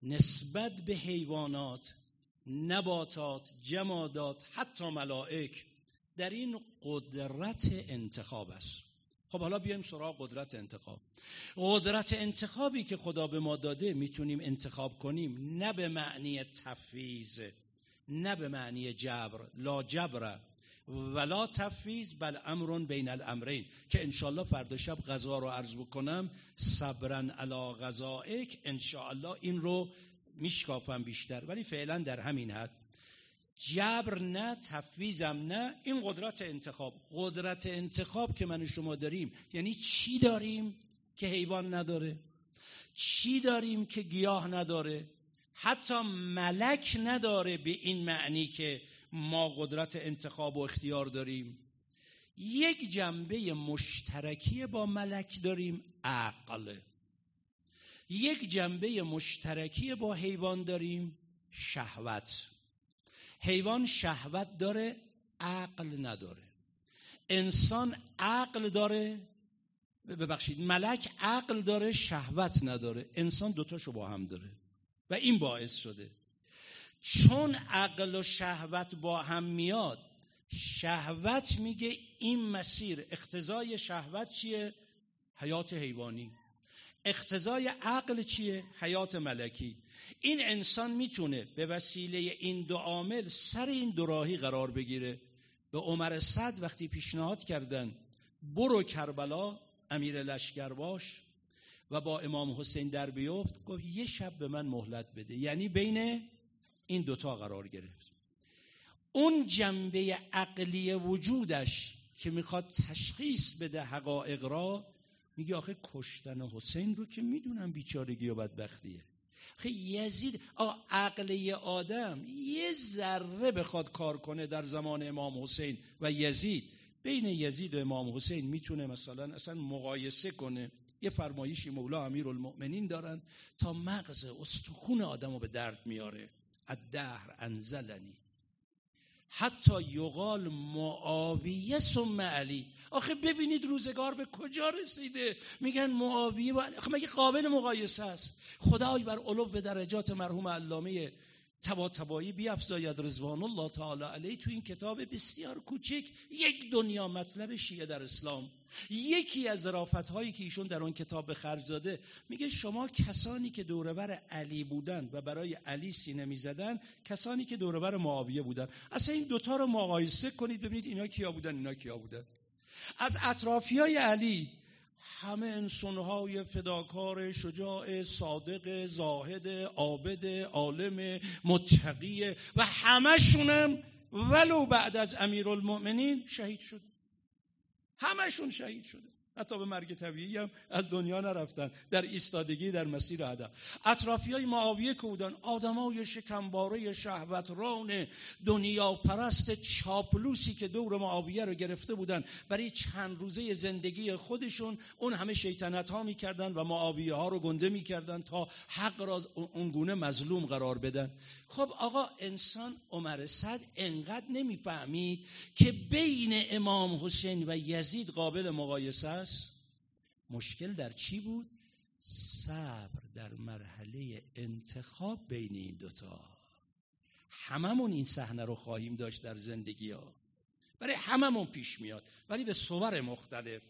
نسبت به حیوانات نباتات جمادات حتی ملائک در این قدرت انتخاب است. خب حالا بیایم سراغ قدرت انتخاب. قدرت انتخابی که خدا به ما داده می‌تونیم انتخاب کنیم. نه به معنی تفویض نه به معنی جبر لا جبر ولا تفویض بل امر بین الامرین. که انشالله فردا شب غذا رو عرض بکنم. صبرن علا غذائک انشالله این رو میشکافم بیشتر ولی فعلا در همین حد. جبر نه تفویزم نه این قدرت انتخاب. قدرت انتخاب که من و شما داریم یعنی چی داریم که حیوان نداره؟ چی داریم که گیاه نداره؟ حتی ملک نداره به این معنی که ما قدرت انتخاب و اختیار داریم. یک جنبه مشترکی با ملک داریم عقل. یک جنبه مشترکی با حیوان داریم شهوت. حیوان شهوت داره عقل نداره. انسان عقل داره ببخشید ملک عقل داره شهوت نداره. انسان دوتاشو با هم داره و این باعث شده. چون عقل و شهوت با هم میاد شهوت میگه این مسیر اقتضای شهوت چیه؟ حیات حیوانی. اقتضای عقل چیه؟ حیات ملکی. این انسان می‌تونه به وسیله این دو عامل سر این دو راهی قرار بگیره. به عمر صد وقتی پیشنهاد کردن برو کربلا امیر لشکر باش و با امام حسین در بیفت گفت یه شب به من مهلت بده. یعنی بین این دوتا قرار گرفت. اون جنبه عقلی وجودش که می‌خواد تشخیص بده حقایق را میگه آخه کشتن حسین رو که می‌دونم بیچارگی و بدبختیه. آخه یزید عقلی آدم یه ذره بخواد کار کنه در زمان امام حسین و یزید. بین یزید و امام حسین می‌تونه مثلا اصلا مقایسه کنه. یه فرمایشی مولا امیر المؤمنین دارن تا مغز استخون آدم رو به درد میاره. الدهر انزلنی. حتی یقال معاویه ثم علی. آخه ببینید روزگار به کجا رسیده. میگن معاویه با... آخه مگه قابل مقایسه است؟ خدای بر علو به درجات مرحوم علامه تبا تبایی بیافزاید رضوان الله تعالی علیه تو این کتاب بسیار کوچک یک دنیا مطلب شیعه در اسلام. یکی از ظرافت هایی که ایشون در اون کتاب به خرج داده میگه شما کسانی که دوربر علی بودن و برای علی سینه می‌زدن کسانی که دوربر معاویه بودن. اصلا این دوتا رو مقایسه کنید ببینید اینا کیا بودن اینا کیا بودن. از اطرافی های علی همه انسانهای فداکار شجاع صادق زاهد عابد عالم متقی و همشونم ولو بعد از امیرالمؤمنین شهید شد. همشون شهید شده. حتی به مرگ طبیعی هم از دنیا نرفتن. در ایستادگی در مسیر هدف. اطرافی های معاویه که بودن آدم های شکمباره شهوتران دنیا پرست چاپلوسی که دور معاویه رو گرفته بودن برای چند روزه زندگی خودشون اون همه شیطنت ها می‌کردن و معاویه ها رو گنده می‌کردن تا حق را اونگونه مظلوم قرار بدن. خب آقا انسان عمر صد انقدر نمی‌فهمید که بین امام حسین و یزید قابل مقایسه مشکل در چی بود؟ صبر در مرحله انتخاب بین این دوتا. هممون این صحنه رو خواهیم داشت در زندگی ها برای هممون پیش میاد ولی به صور مختلف.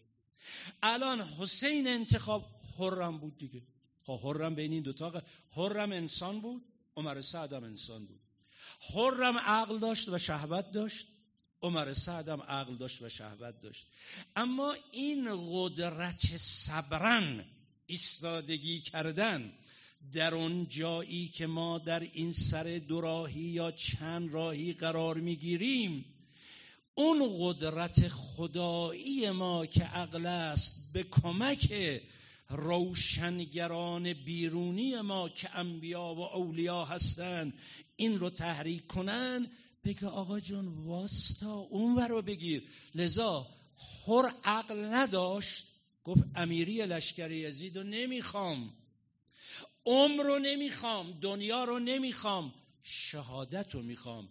الان حسین انتخاب حرم بود دیگه. خب حرم بین این دوتا حرم انسان بود عمر سعدم انسان بود. حرم عقل داشت و شهوت داشت. عمر سعدم عقل داشت و شهوت داشت. اما این قدرت صبرن ایستادگی کردن در اون جایی که ما در این سر دوراهی یا چند راهی قرار می‌گیریم اون قدرت خدایی ما که عقل است به کمک روشنگران بیرونی ما که انبیا و اولیا هستند این رو تحریک کنن بگه آقا جون واستا اون رو بگیر. لذا خور عقل نداشت. گفت امیری لشکر یزید رو نمی‌خوام. عمر رو نمی‌خوام. دنیا رو نمی‌خوام. شهادت رو می‌خوام.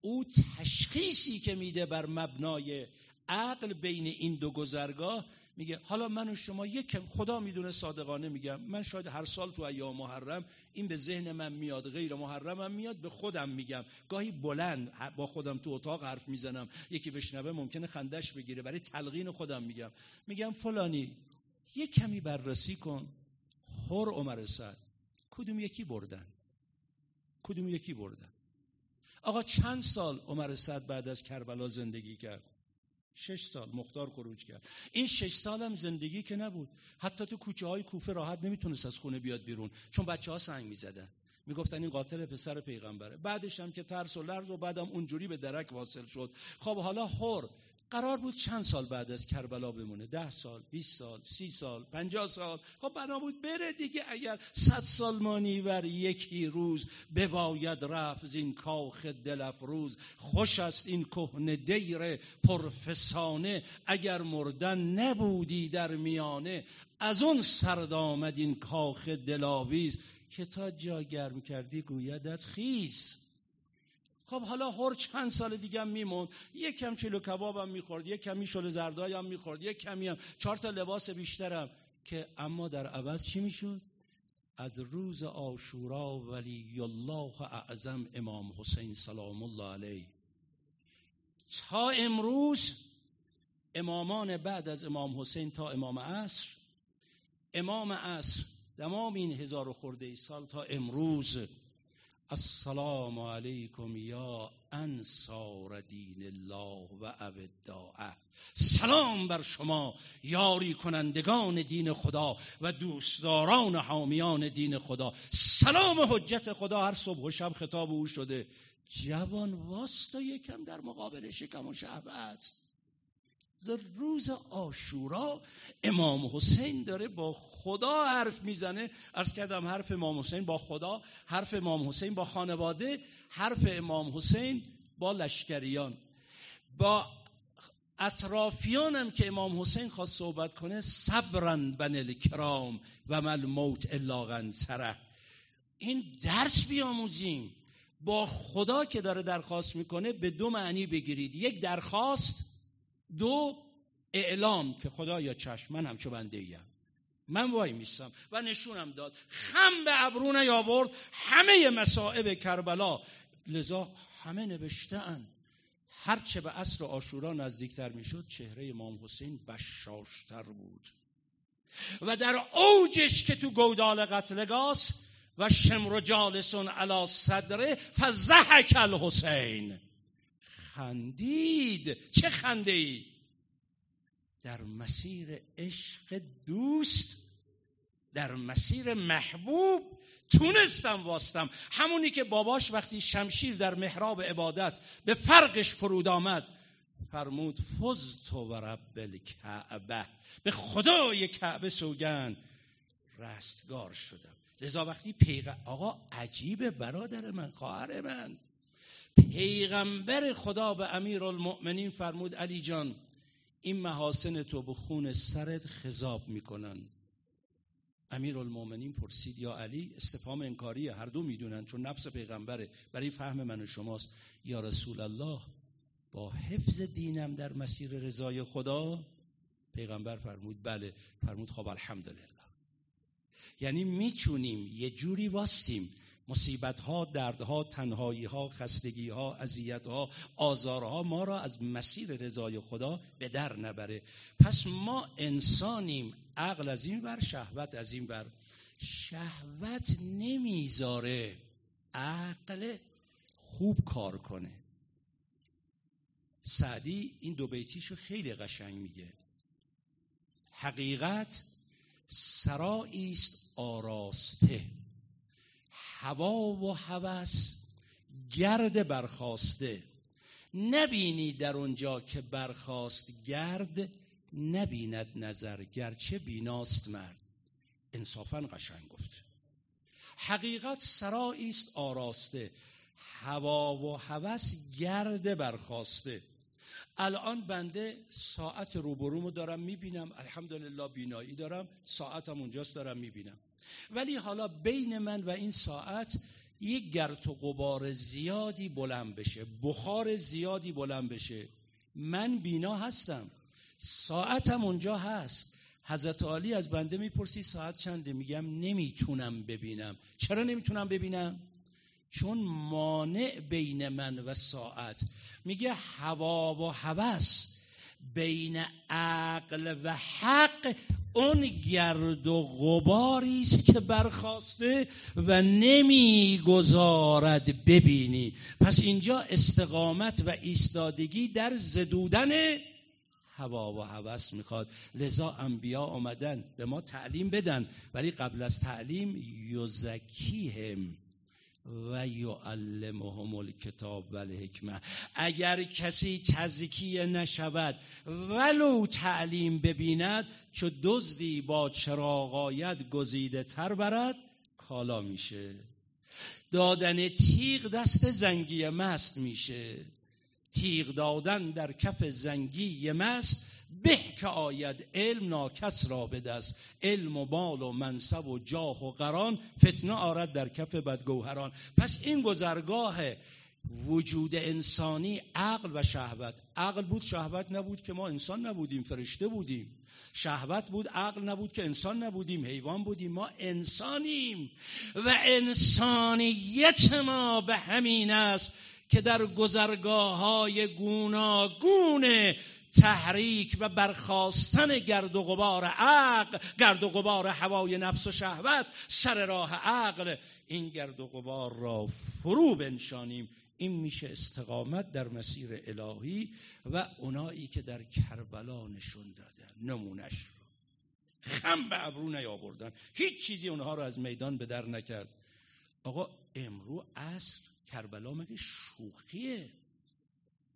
او تشخیصی که میده بر مبنای عقل بین این دو گذرگاه میگه حالا من و شما یک خدا می‌دونه صادقانه میگم. من شاید هر سال تو ایام محرم این به ذهن من میاد غیر محرمم میاد به خودم میگم. گاهی بلند با خودم تو اتاق حرف می‌زنم. یکی بشنوه ممکنه خندش بگیره برای تلقین خودم میگم. میگم فلانی یک کمی بررسی کن. هر عمر سعد. کدوم یکی بردن؟ کدوم یکی بردن؟ آقا چند سال عمر سعد بعد از کربلا زندگی کرد؟ شش سال مختار خروج کرد. این شش سال هم زندگی که نبود. حتی تو کوچه های کوفه راحت نمی‌تونست از خونه بیاد بیرون. چون بچه ها سنگ می‌زدن. می‌گفتن این قاتل پسر پیغمبره. بعدش هم که ترس و لرز و بعدم اونجوری به درک واصل شد. خب حالا خور. قرار بود چند سال بعد از کربلا بمونه؟ ده سال 20 سال سی سال پنجاه سال. خب بنا بود بره دیگه. اگر صد سال مانی بر یکی روز بباید رفت این کاخ دل روز خوش است این کهنه دیر پرفسانه. اگر مردن نبودی در میانه از اون سرد آمد این کاخ دلاویز. که تا جا گرم کردی گویدت خیز. خب حالا هر چند سال دیگه هم میموند. یک کم چلو کبابم می‌خورد یک کمی شل زردای هم می‌خورد یک کمی هم. چهار تا لباس بیشترم که اما در عوض چی می‌شد؟ از روز آشورا ولی الله اعظم امام حسین سلام الله علیه. تا امروز امامان بعد از امام حسین تا امام عصر. امام عصر تمام این هزار خورده ای سال تا امروز السلام علیکم یا انصار دین الله و اوداعه سلام بر شما یاری کنندگان دین خدا و دوستداران حامیان دین خدا. سلام حجت خدا. هر صبح و شب خطاب او شده. جوان واستا یکم در مقابل شکم و شهوت. در روز آشورا امام حسین داره با خدا حرف می‌زنه. ارز کردم حرف امام حسین با خدا حرف امام حسین با خانواده حرف امام حسین با لشکریان. با اطرافیانم که امام حسین خواست صحبت کنه صبرن بن الکرام و مل موت الا سره. این درس بیاموزیم. با خدا که داره درخواست می‌کنه به دو معنی بگیرید. یک درخواست دو اعلام که خدا یا چشم من همچو بنده ایم من وای میستم و نشونم داد خم به ابرو نیاورد همه مسائب کربلا. لذا همه نوشتن هرچه به عصر آشورا نزدیکتر می‌شد چهره امام حسین بشاشتر بود. و در اوجش که تو گودال قتلگاس و شمر جالسون علا صدره فزحک الحسین. خندید. چه خنده ای در مسیر عشق دوست در مسیر محبوب تونستم واستم. همونی که باباش وقتی شمشیر در محراب عبادت به فرقش فرود آمد فرمود فز تو و رب الکعبه. به خدای کعبه سوگن رستگار شدم. لذا وقتی پیغ... آقا عجیبه برادر من خواهر من. پیغمبر خدا به امیر المؤمنین فرمود علی جان این محاسن تو به خون سرت خذاب می‌کنن. امیر المومنین پرسید یا علی استفهام انکاریه هر دو می‌دونن چون نفس پیغمبره برای فهم من و شماست. یا رسول الله با حفظ دینم در مسیر رضای خدا؟ پیغمبر فرمود بله. فرمود خب الحمدلله. یعنی می‌تونیم یه جوری واستیم. مصیبت ها دردها تنهایی ها خستگی ها اذیت ها آزارها ما را از مسیر رضای خدا به در نبره. پس ما انسانیم عقل از این بر شهوت از این بر شهوت نمی‌ذاره عقل خوب کار کنه. سعدی این دو بیتیشو خیلی قشنگ میگه. حقیقت سرایی است آراسته. هوا و هوس گرد برخواسته. نبینی در اونجا که برخواست گرد نبیند نظر. گرچه بیناست مرد. انصافا قشنگ گفت. حقیقت سرایی است آراسته. هوا و هوس گرد برخواسته. الان بنده ساعت روبرومو دارم می‌بینم. الحمدلله بینایی دارم. ساعتم اونجاست دارم می‌بینم. ولی حالا بین من و این ساعت یک گرت و غبار زیادی بلند بشه بخار زیادی بلند بشه. من بینا هستم. ساعتم اونجا هست. حضرت عالی از بنده می‌پرسی ساعت چنده؟ میگم نمی‌تونم ببینم. چرا نمی‌تونم ببینم؟ چون مانع بین من و ساعت. میگه هوا و هوس بین عقل و حق اون گرد و غباری است که برخواسته و نمی‌گذارد ببینی. پس اینجا استقامت و ایستادگی در زدودن هوا و هوس می‌خواد. لذا انبیا آمدن به ما تعلیم بدن. ولی قبل از تعلیم یزکیهم. و یعلمهم الکتاب و الحکمه. اگر کسی تزکیه نشود ولو تعلیم ببیند چو دزدی با چراغایت گزیده تر برد کالا میشه. دادن تیغ دست زنگی مست میشه. تیغ دادن در کف زنگی مست به که آید علم ناکس را به دست علم و مال و منصب و جاه و قران فتنه آرد در کف بدگوهران. پس این گذرگاه وجود انسانی عقل و شهوت. عقل بود شهوت نبود که ما انسان نبودیم فرشته بودیم. شهوت بود عقل نبود که انسان نبودیم حیوان بودیم. ما انسانیم و انسانیت ما به همین است که در گذرگاه های گوناگون تحریک و برخواستن گرد و غبار عقل گرد و غبار هوای نفس و شهوت سر راه عقل. این گرد و غبار را فرو بنشانیم. این میشه استقامت در مسیر الهی و اونایی که در کربلا نشون دادن نمونش رو. خم به ابرو نیاوردن. هیچ چیزی اونها رو از میدان به در نکرد. آقا امرو اصر کربلا مگه شوخیه؟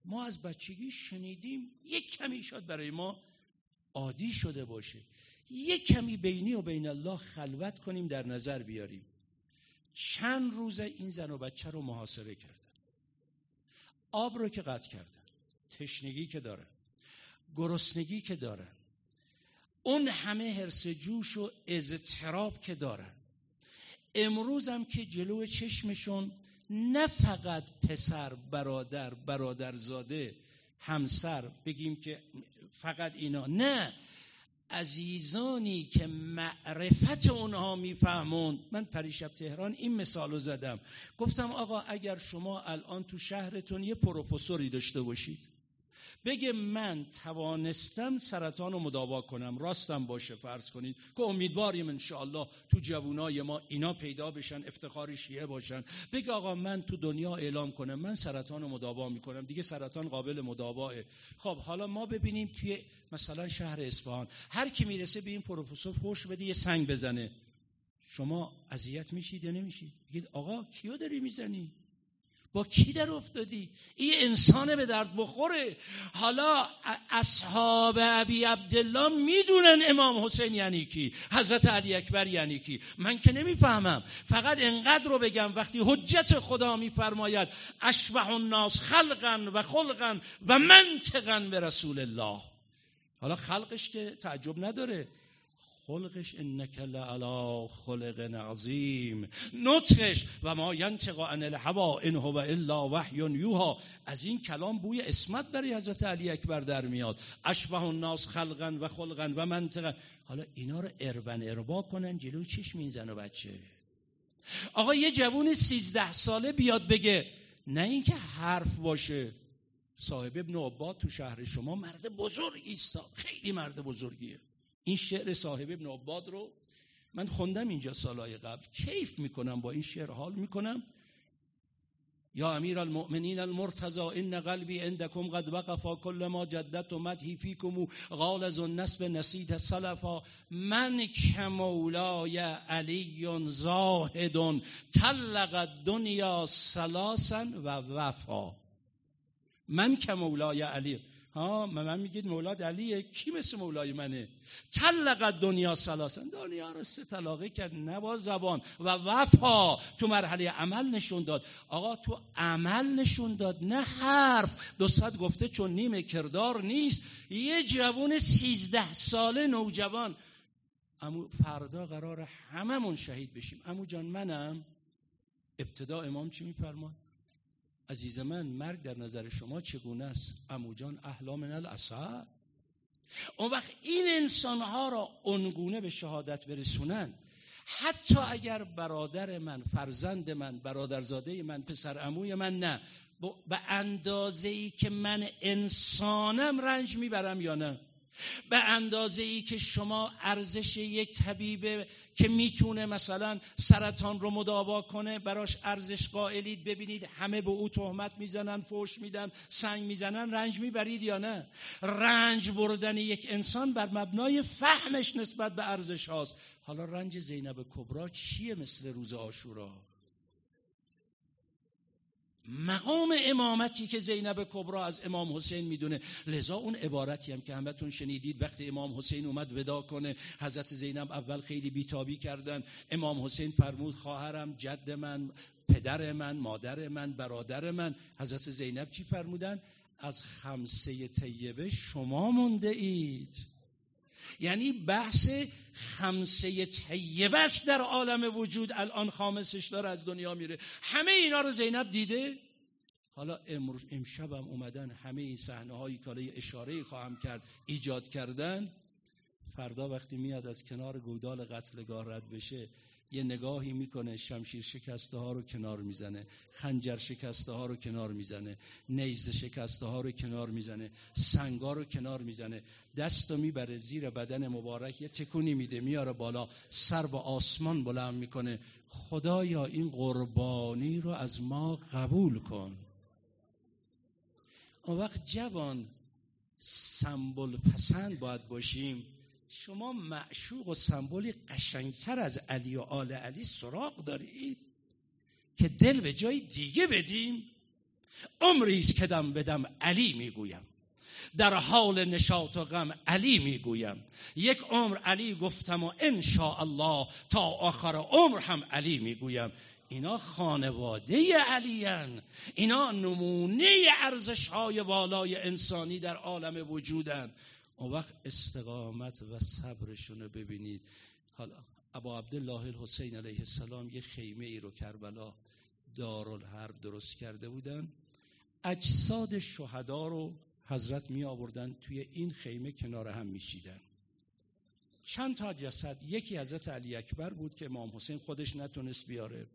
ما از بچگی شنیدیم یک کمی شاد برای ما عادی شده باشه. یک کمی بینی و بین الله خلوت کنیم در نظر بیاریم. چند روز این زن و بچه رو محاصره کردن. آب رو که قطع کردن. تشنگی که دارن. گرسنگی که دارن. اون همه حرس جوش و اضطراب که دارن. امروز هم که جلو چشمشون نه فقط پسر برادر برادرزاده همسر بگیم که فقط اینا. نه عزیزانی که معرفت اونها میفهموند. من پریشب تهران این مثال زدم. گفتم آقا اگر شما الان تو شهرتون یه پروفسوری داشته باشید. بگه من توانستم سرطان رو مداوا کنم. راستم باشه فرض کنید که امیدواریم انشاءالله تو جوونای ما اینا پیدا بشن افتخار شیعه باشن. بگه آقا من تو دنیا اعلام کنم من سرطان رو مداوا می‌کنم. دیگه سرطان قابل مداواه. خب حالا ما ببینیم توی مثلا شهر اصفهان هر کی می‌رسه به این پروفسور فوش بده یه سنگ بزنه. شما اذیت میشید یا نمیشید؟ بگید آقا کیو داری می‌زنی؟ با کی در افتادی؟ این انسان به درد بخوره. حالا اصحاب ابی عبدالله می‌دونن امام حسین یعنی کی؟ حضرت علی اکبر یعنی کی؟ من که نمی‌فهمم. فقط انقدر رو بگم وقتی حجت خدا میفرماید اشبه الناس خلقا و خلقا و منطقا به رسول الله. حالا خلقش که تعجب نداره. خلقش انک لعلا خلق عظیم. نطقش و ما ینطق عن الهوا ان هو الا وحی یوها. از این کلام بوی اسمت برای حضرت علی اکبر در میاد. اشبه الناس خلقا و خلقا و منطقا حالا اینا رو اربن اربا کنن جلو زن و بچه؟ آقا یه جوون سیزده ساله بیاد بگه نه اینکه حرف باشه. صاحب ابن عباد تو شهر شما مرد بزرگی است. خیلی مرد بزرگیه. این شعر صاحب ابن عباد رو من خوندم اینجا سالهای قبل. کیف می‌کنم با این شعر حال می‌کنم. یا امیر المؤمنین المرتضا این قلبی عندكم قد وقفا كل ما جدت و مدهی فیکم غالز النسب نسید سلفا من کمولای علی زاهد طلق دنیا سلاسا و وفا. من کمولای علی ها من میگید مولاد علیه. کی مثل مولای منه؟ طلق دنیا سلاسن دنیا رو سه طلاقه کرد نه با زبان. و وفا. تو مرحله عمل نشون داد. آقا تو عمل نشون داد. نه حرف. دوستت گفته چون نیم کردار نیست. یه جوون سیزده ساله نوجوان امو فردا قرار هممون شهید بشیم. امو جان منم. ابتدا امام چی میفرمان عزیز من مرگ در نظر شما چگونه است؟ اموجان احلا من الاسد اون وقت این انسانها را اونگونه به شهادت برسونند حتی اگر برادر من فرزند من برادرزاده من پسر اموی من نه به اندازه ای که من انسانم رنج می‌برم یا نه؟ به اندازه ای که شما ارزش یک طبیبه که می‌تونه مثلا سرطان رو مداوا کنه براش ارزش قائلید ببینید همه به او تهمت می‌زنن فوش میدن سنگ می‌زنن رنج می‌برید یا نه؟ رنج بردن یک انسان بر مبنای فهمش نسبت به ارزش هاست. حالا رنج زینب کبرا چیه مثل روز آشورا مقام امامتی که زینب کبرا از امام حسین می‌دونه. لذا اون عبارتی هم که همتون شنیدید وقتی امام حسین اومد ودا کنه حضرت زینب اول خیلی بیتابی کردن. امام حسین فرمود خواهرم جد من پدر من مادر من برادر من. حضرت زینب چی فرمودن؟ از خمسه طیبه شما مونده اید. یعنی بحث خمسه طیبه است در عالم وجود. الان خامسش داره از دنیا میره. همه اینا رو زینب دیده؟ حالا امروز امشبم اومدن همه این صحنه هایی که اشاره خواهم کرد ایجاد کردن فردا وقتی میاد از کنار گودال قتلگاه رد بشه یه نگاهی می‌کنه شمشیر شکسته ها رو کنار می‌زنه خنجر شکسته ها رو کنار می‌زنه نیزه شکسته ها رو کنار می‌زنه سنگا رو کنار می‌زنه. دست می‌بره زیر بدن مبارک یه تکونی میده میاره بالا سر با آسمان بلند می‌کنه. خدایا این قربانی رو از ما قبول کن. اون وقت جوان سمبل پسند باید باشیم. شما معشوق و سمبولی قشنگتر از علی و آل علی سراغ دارید که دل به جای دیگه بدیم. عمری است که دم بدم علی می‌گویم. در حال نشاط و غم علی می‌گویم. یک عمر علی گفتم و الله تا آخر عمر هم علی می‌گویم. اینا خانواده علیان اینا نمونه ارزش های والای انسانی در عالم وجودن. اون وقت استقامت و صبرشون رو ببینید. حالا ابا عبدالله الحسین علیه السلام یه خیمه ای رو کربلا دارالحرب درست کرده بودن. اجساد شهدا رو حضرت می آوردن توی این خیمه کنار هم میشیدن چند تا جسد یکی حضرت علی اکبر بود که امام حسین خودش نتونست بیاره.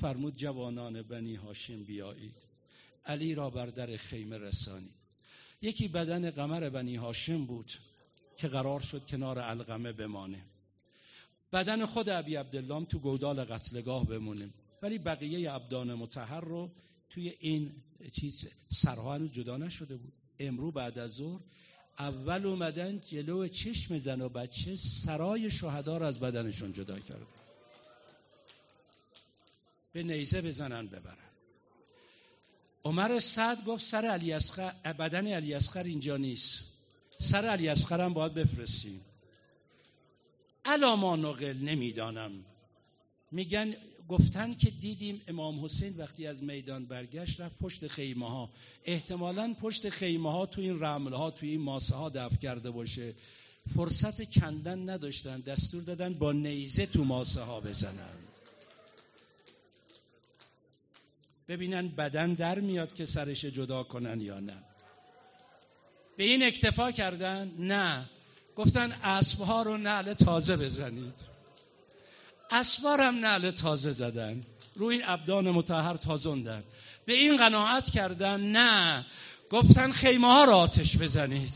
فرمود جوانان بنی هاشم بیایید. علی را بر در خیمه رسانید. یکی بدن قمر بنی هاشم بود که قرار شد کنار القمه بمانه. بدن خود ابی عبدالله تو گودال قتلگاه بمونه. ولی بقیه ابدان متحر رو توی این چیز سرها جدا نشده بود. امرو بعد از ظهر اول اومدن جلو چشم زن و بچه سرای شهدا از بدنشون جدا کرد به نیزه بزنن ببرن. عمر سعد گفت سر علی اسخر بدن علی اسخر اینجا نیست. سر علی اسخر هم باید بفرستیم. علاما نقل نمی‌دانم. میگن گفتن که دیدیم امام حسین وقتی از میدان برگشت رفت پشت خیمه ها احتمالا پشت خیمه ها تو این رمل ها تو این ماسه ها دفع کرده باشه. فرصت کندن نداشتن دستور دادن با نیزه تو ماسه ها بزنن. ببینن بدن در میاد که سرش جدا کنن یا نه. به این اکتفا کردن؟ نه. گفتن اسبها رو نعل تازه بزنید. اسبارم نعل تازه زدن. روی این ابدان متحر تازندن. به این قناعت کردن؟ نه. گفتن خیمه ها رو آتش بزنید.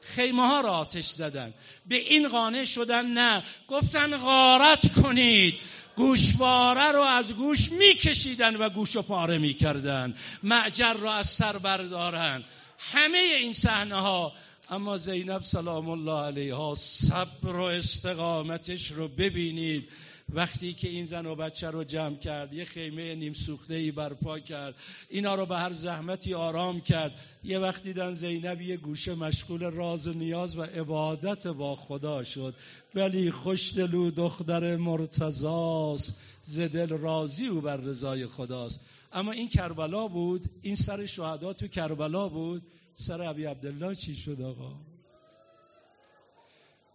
خیمه ها رو آتش زدن. به این قانع شدن؟ نه. گفتن غارت کنید. گوشواره رو از گوش میکشیدن و گوش و پاره می‌کردن. معجر رو از سر بردارن. همه این صحنه ها اما زینب سلام الله علیها صبر و استقامتش رو ببینید. وقتی که این زن و بچه رو جمع کرد یه خیمه نیم سوخته ای برپا کرد اینا رو به هر زحمتی آرام کرد. یه وقت دیدن زینب یه گوشه مشغول راز و نیاز و عبادت با خدا شد. ولی خوشدلو دختر مرتزاست زدل راضی او بر رضای خداست. اما این کربلا بود این سر شهدا تو کربلا بود. سر ابی عبدالله چی شد آقا؟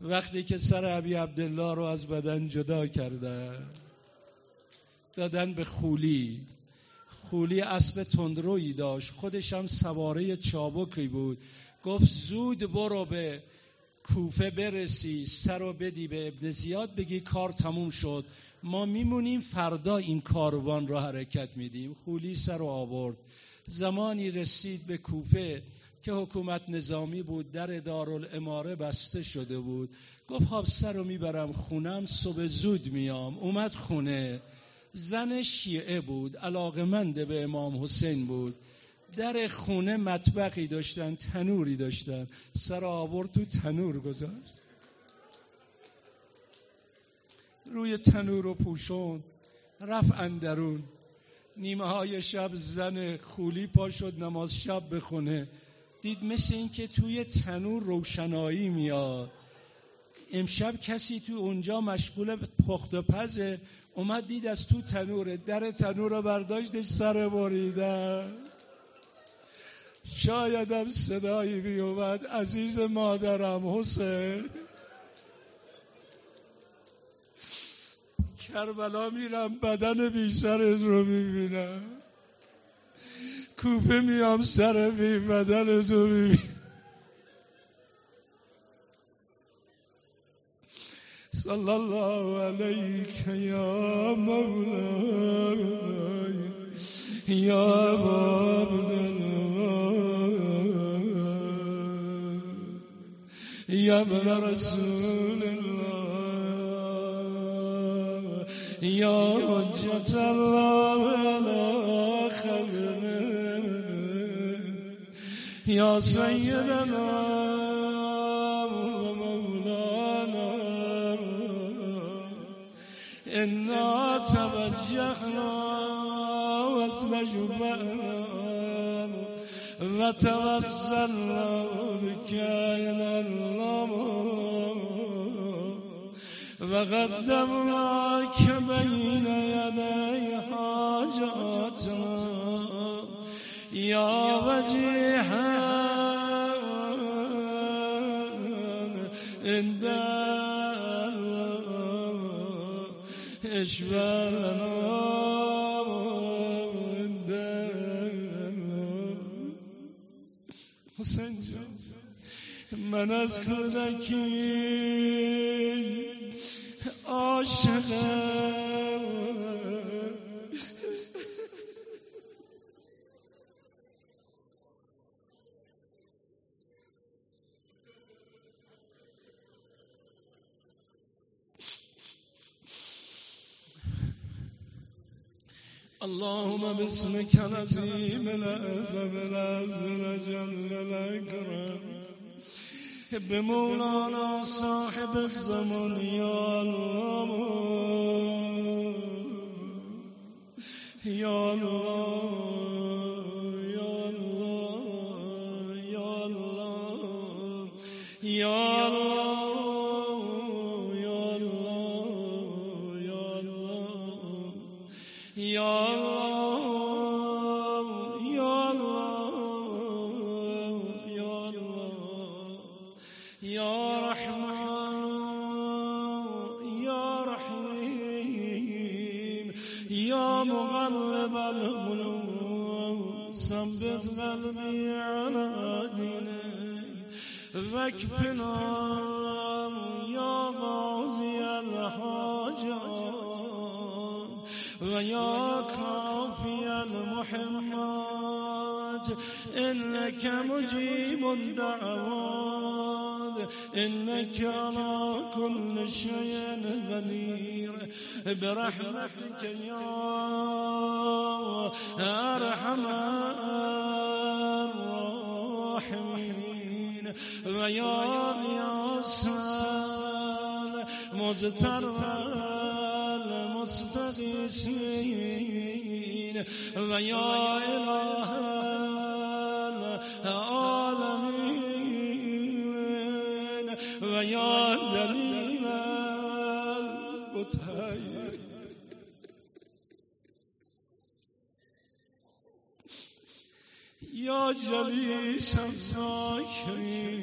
وقتی که سر ابی عبدالله رو از بدن جدا کردن دادن به خولی. خولی اسب تندرویی داشت. خودش هم سواره چابکی بود. گفت زود برو به کوفه برسی سر و بدی به ابن زیاد بگی کار تموم شد. ما میمونیم فردا این کاروان رو حرکت میدیم. خولی سر و آورد. زمانی رسید به کوفه. که حکومت نظامی بود در دارالاماره بسته شده بود. گفت خب سر رو می‌برم خونم صبح زود میام. اومد خونه. زن شیعه بود علاقمند به امام حسین بود. در خونه مطبقی داشتن تنوری داشتن. سر آورد تو تنور گذاشت. روی تنور و پوشون رفت اندرون. نیمه های شب زن خولی پا شد نماز شب بخونه. دید مثل این که توی تنور روشنایی میاد. امشب کسی تو اونجا مشغول پخت و پزه اومد دید از تو تنوره در تنور رو برداشتش سر بریدن شایدم صدایی بیومد عزیز مادرم حسین. کربلا میرم بدن بی رو می‌بینم. کوفه میام سر بی بدن تو می‌بینم. صلی الله علیک یا مولای یا یا ابن رسول الله یا حجت الله یا سیدنا إنا توجهنا وزن جبأنا وتوسلنا بك إلى الله وقدمناك بين يدي حاجاتنا يا وجيها عند اشبالنا حسین من از کودکی عاشقم اللهم باسمك العظيم الأعظم الأعظم جل الأكرم بمولانا صاحب الزمن يا الله. يا الله. واكفنا يا غازي الحاجات ويا كافي المحمات إنك مجيب الدعوات إنك على كل شيء قدير برحمتك يا أرحم الراحمين ويا غياث المزتر المستغيثين ويا إله العالمين ويا دليل المتهيئ يا جليس الذاكرين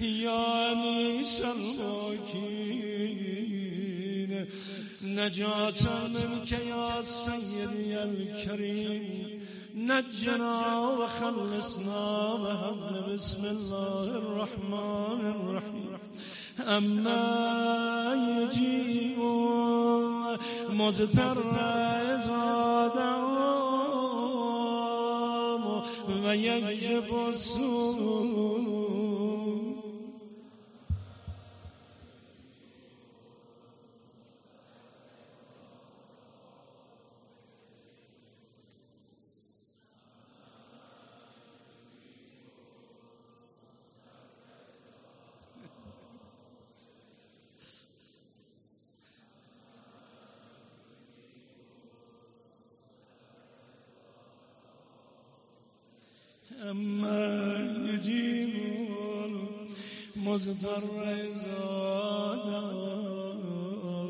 يا انيس الواكين نجاة منك يا سيدي الكريم نجنا وخلصنا وهب بسم الله الرحمن الرحيم أما يجيب مزتر زاد السوء. أما المزدر زادا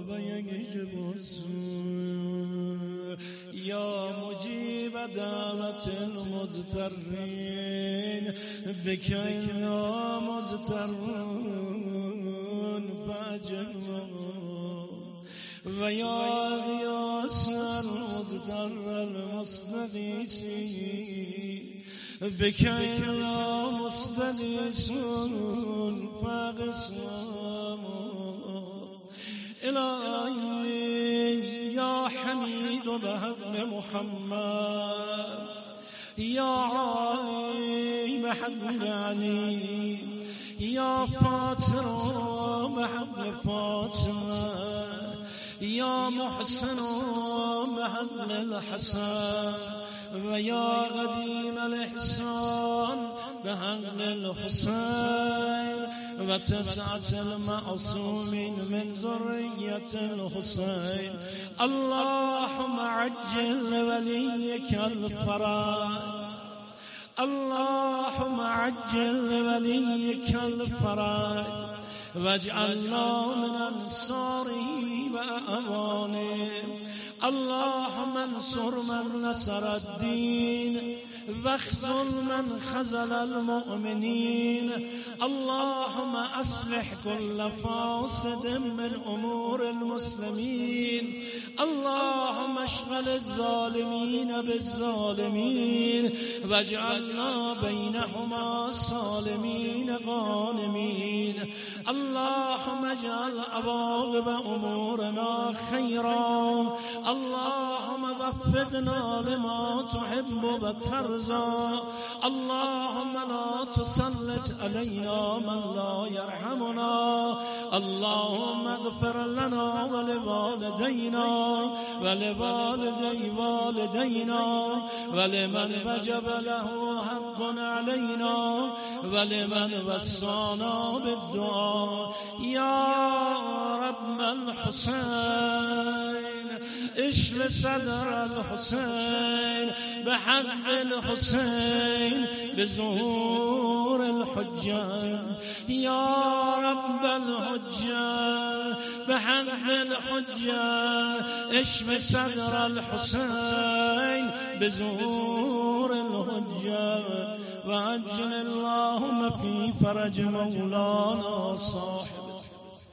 ويجب السوء يا مجيب دعوة المزترين بك يا مزترون فاجب ويا غياس المزدر المستغيثين بك إلا مستغيثون فاغصام إلهي يا حميد بهدم محمد. يا علي بحد علي يا فاطر بحد فاطمة. يا محسن بحد الحسن. ويا قديم الإحسان بحق الحسين وتسعة المعصومين من ذرية الحسين اللهم عجل وليك الفرج اللهم عجل وليك الفرج واجعلنا من أنصاره وأمانه اللهم انصر من نصر الدين واخذل من خزل المؤمنين اللهم أصلح كل فاسد من أمور المسلمين اللهم اشغل الظالمين بالظالمين واجعلنا بينهما صالمين غانمين اللهم اجعل عواقب أمورنا خيرا اللهم وفقنا لما تحب وترضى. اللهم لا تسلط علينا من لا يرحمنا. اللهم اغفر لنا ولوالدينا ولوالدي والدينا ولمن وجب له حق علينا ولمن وصانا بالدعاء. يا رب الحسين اشف صدر الحسين بحق الحسين بظهور الحجة يا رب الحجة بحق الحجة اشف صدر الحسين بظهور الحجة وعجل اللهم في فرج مولانا صاحب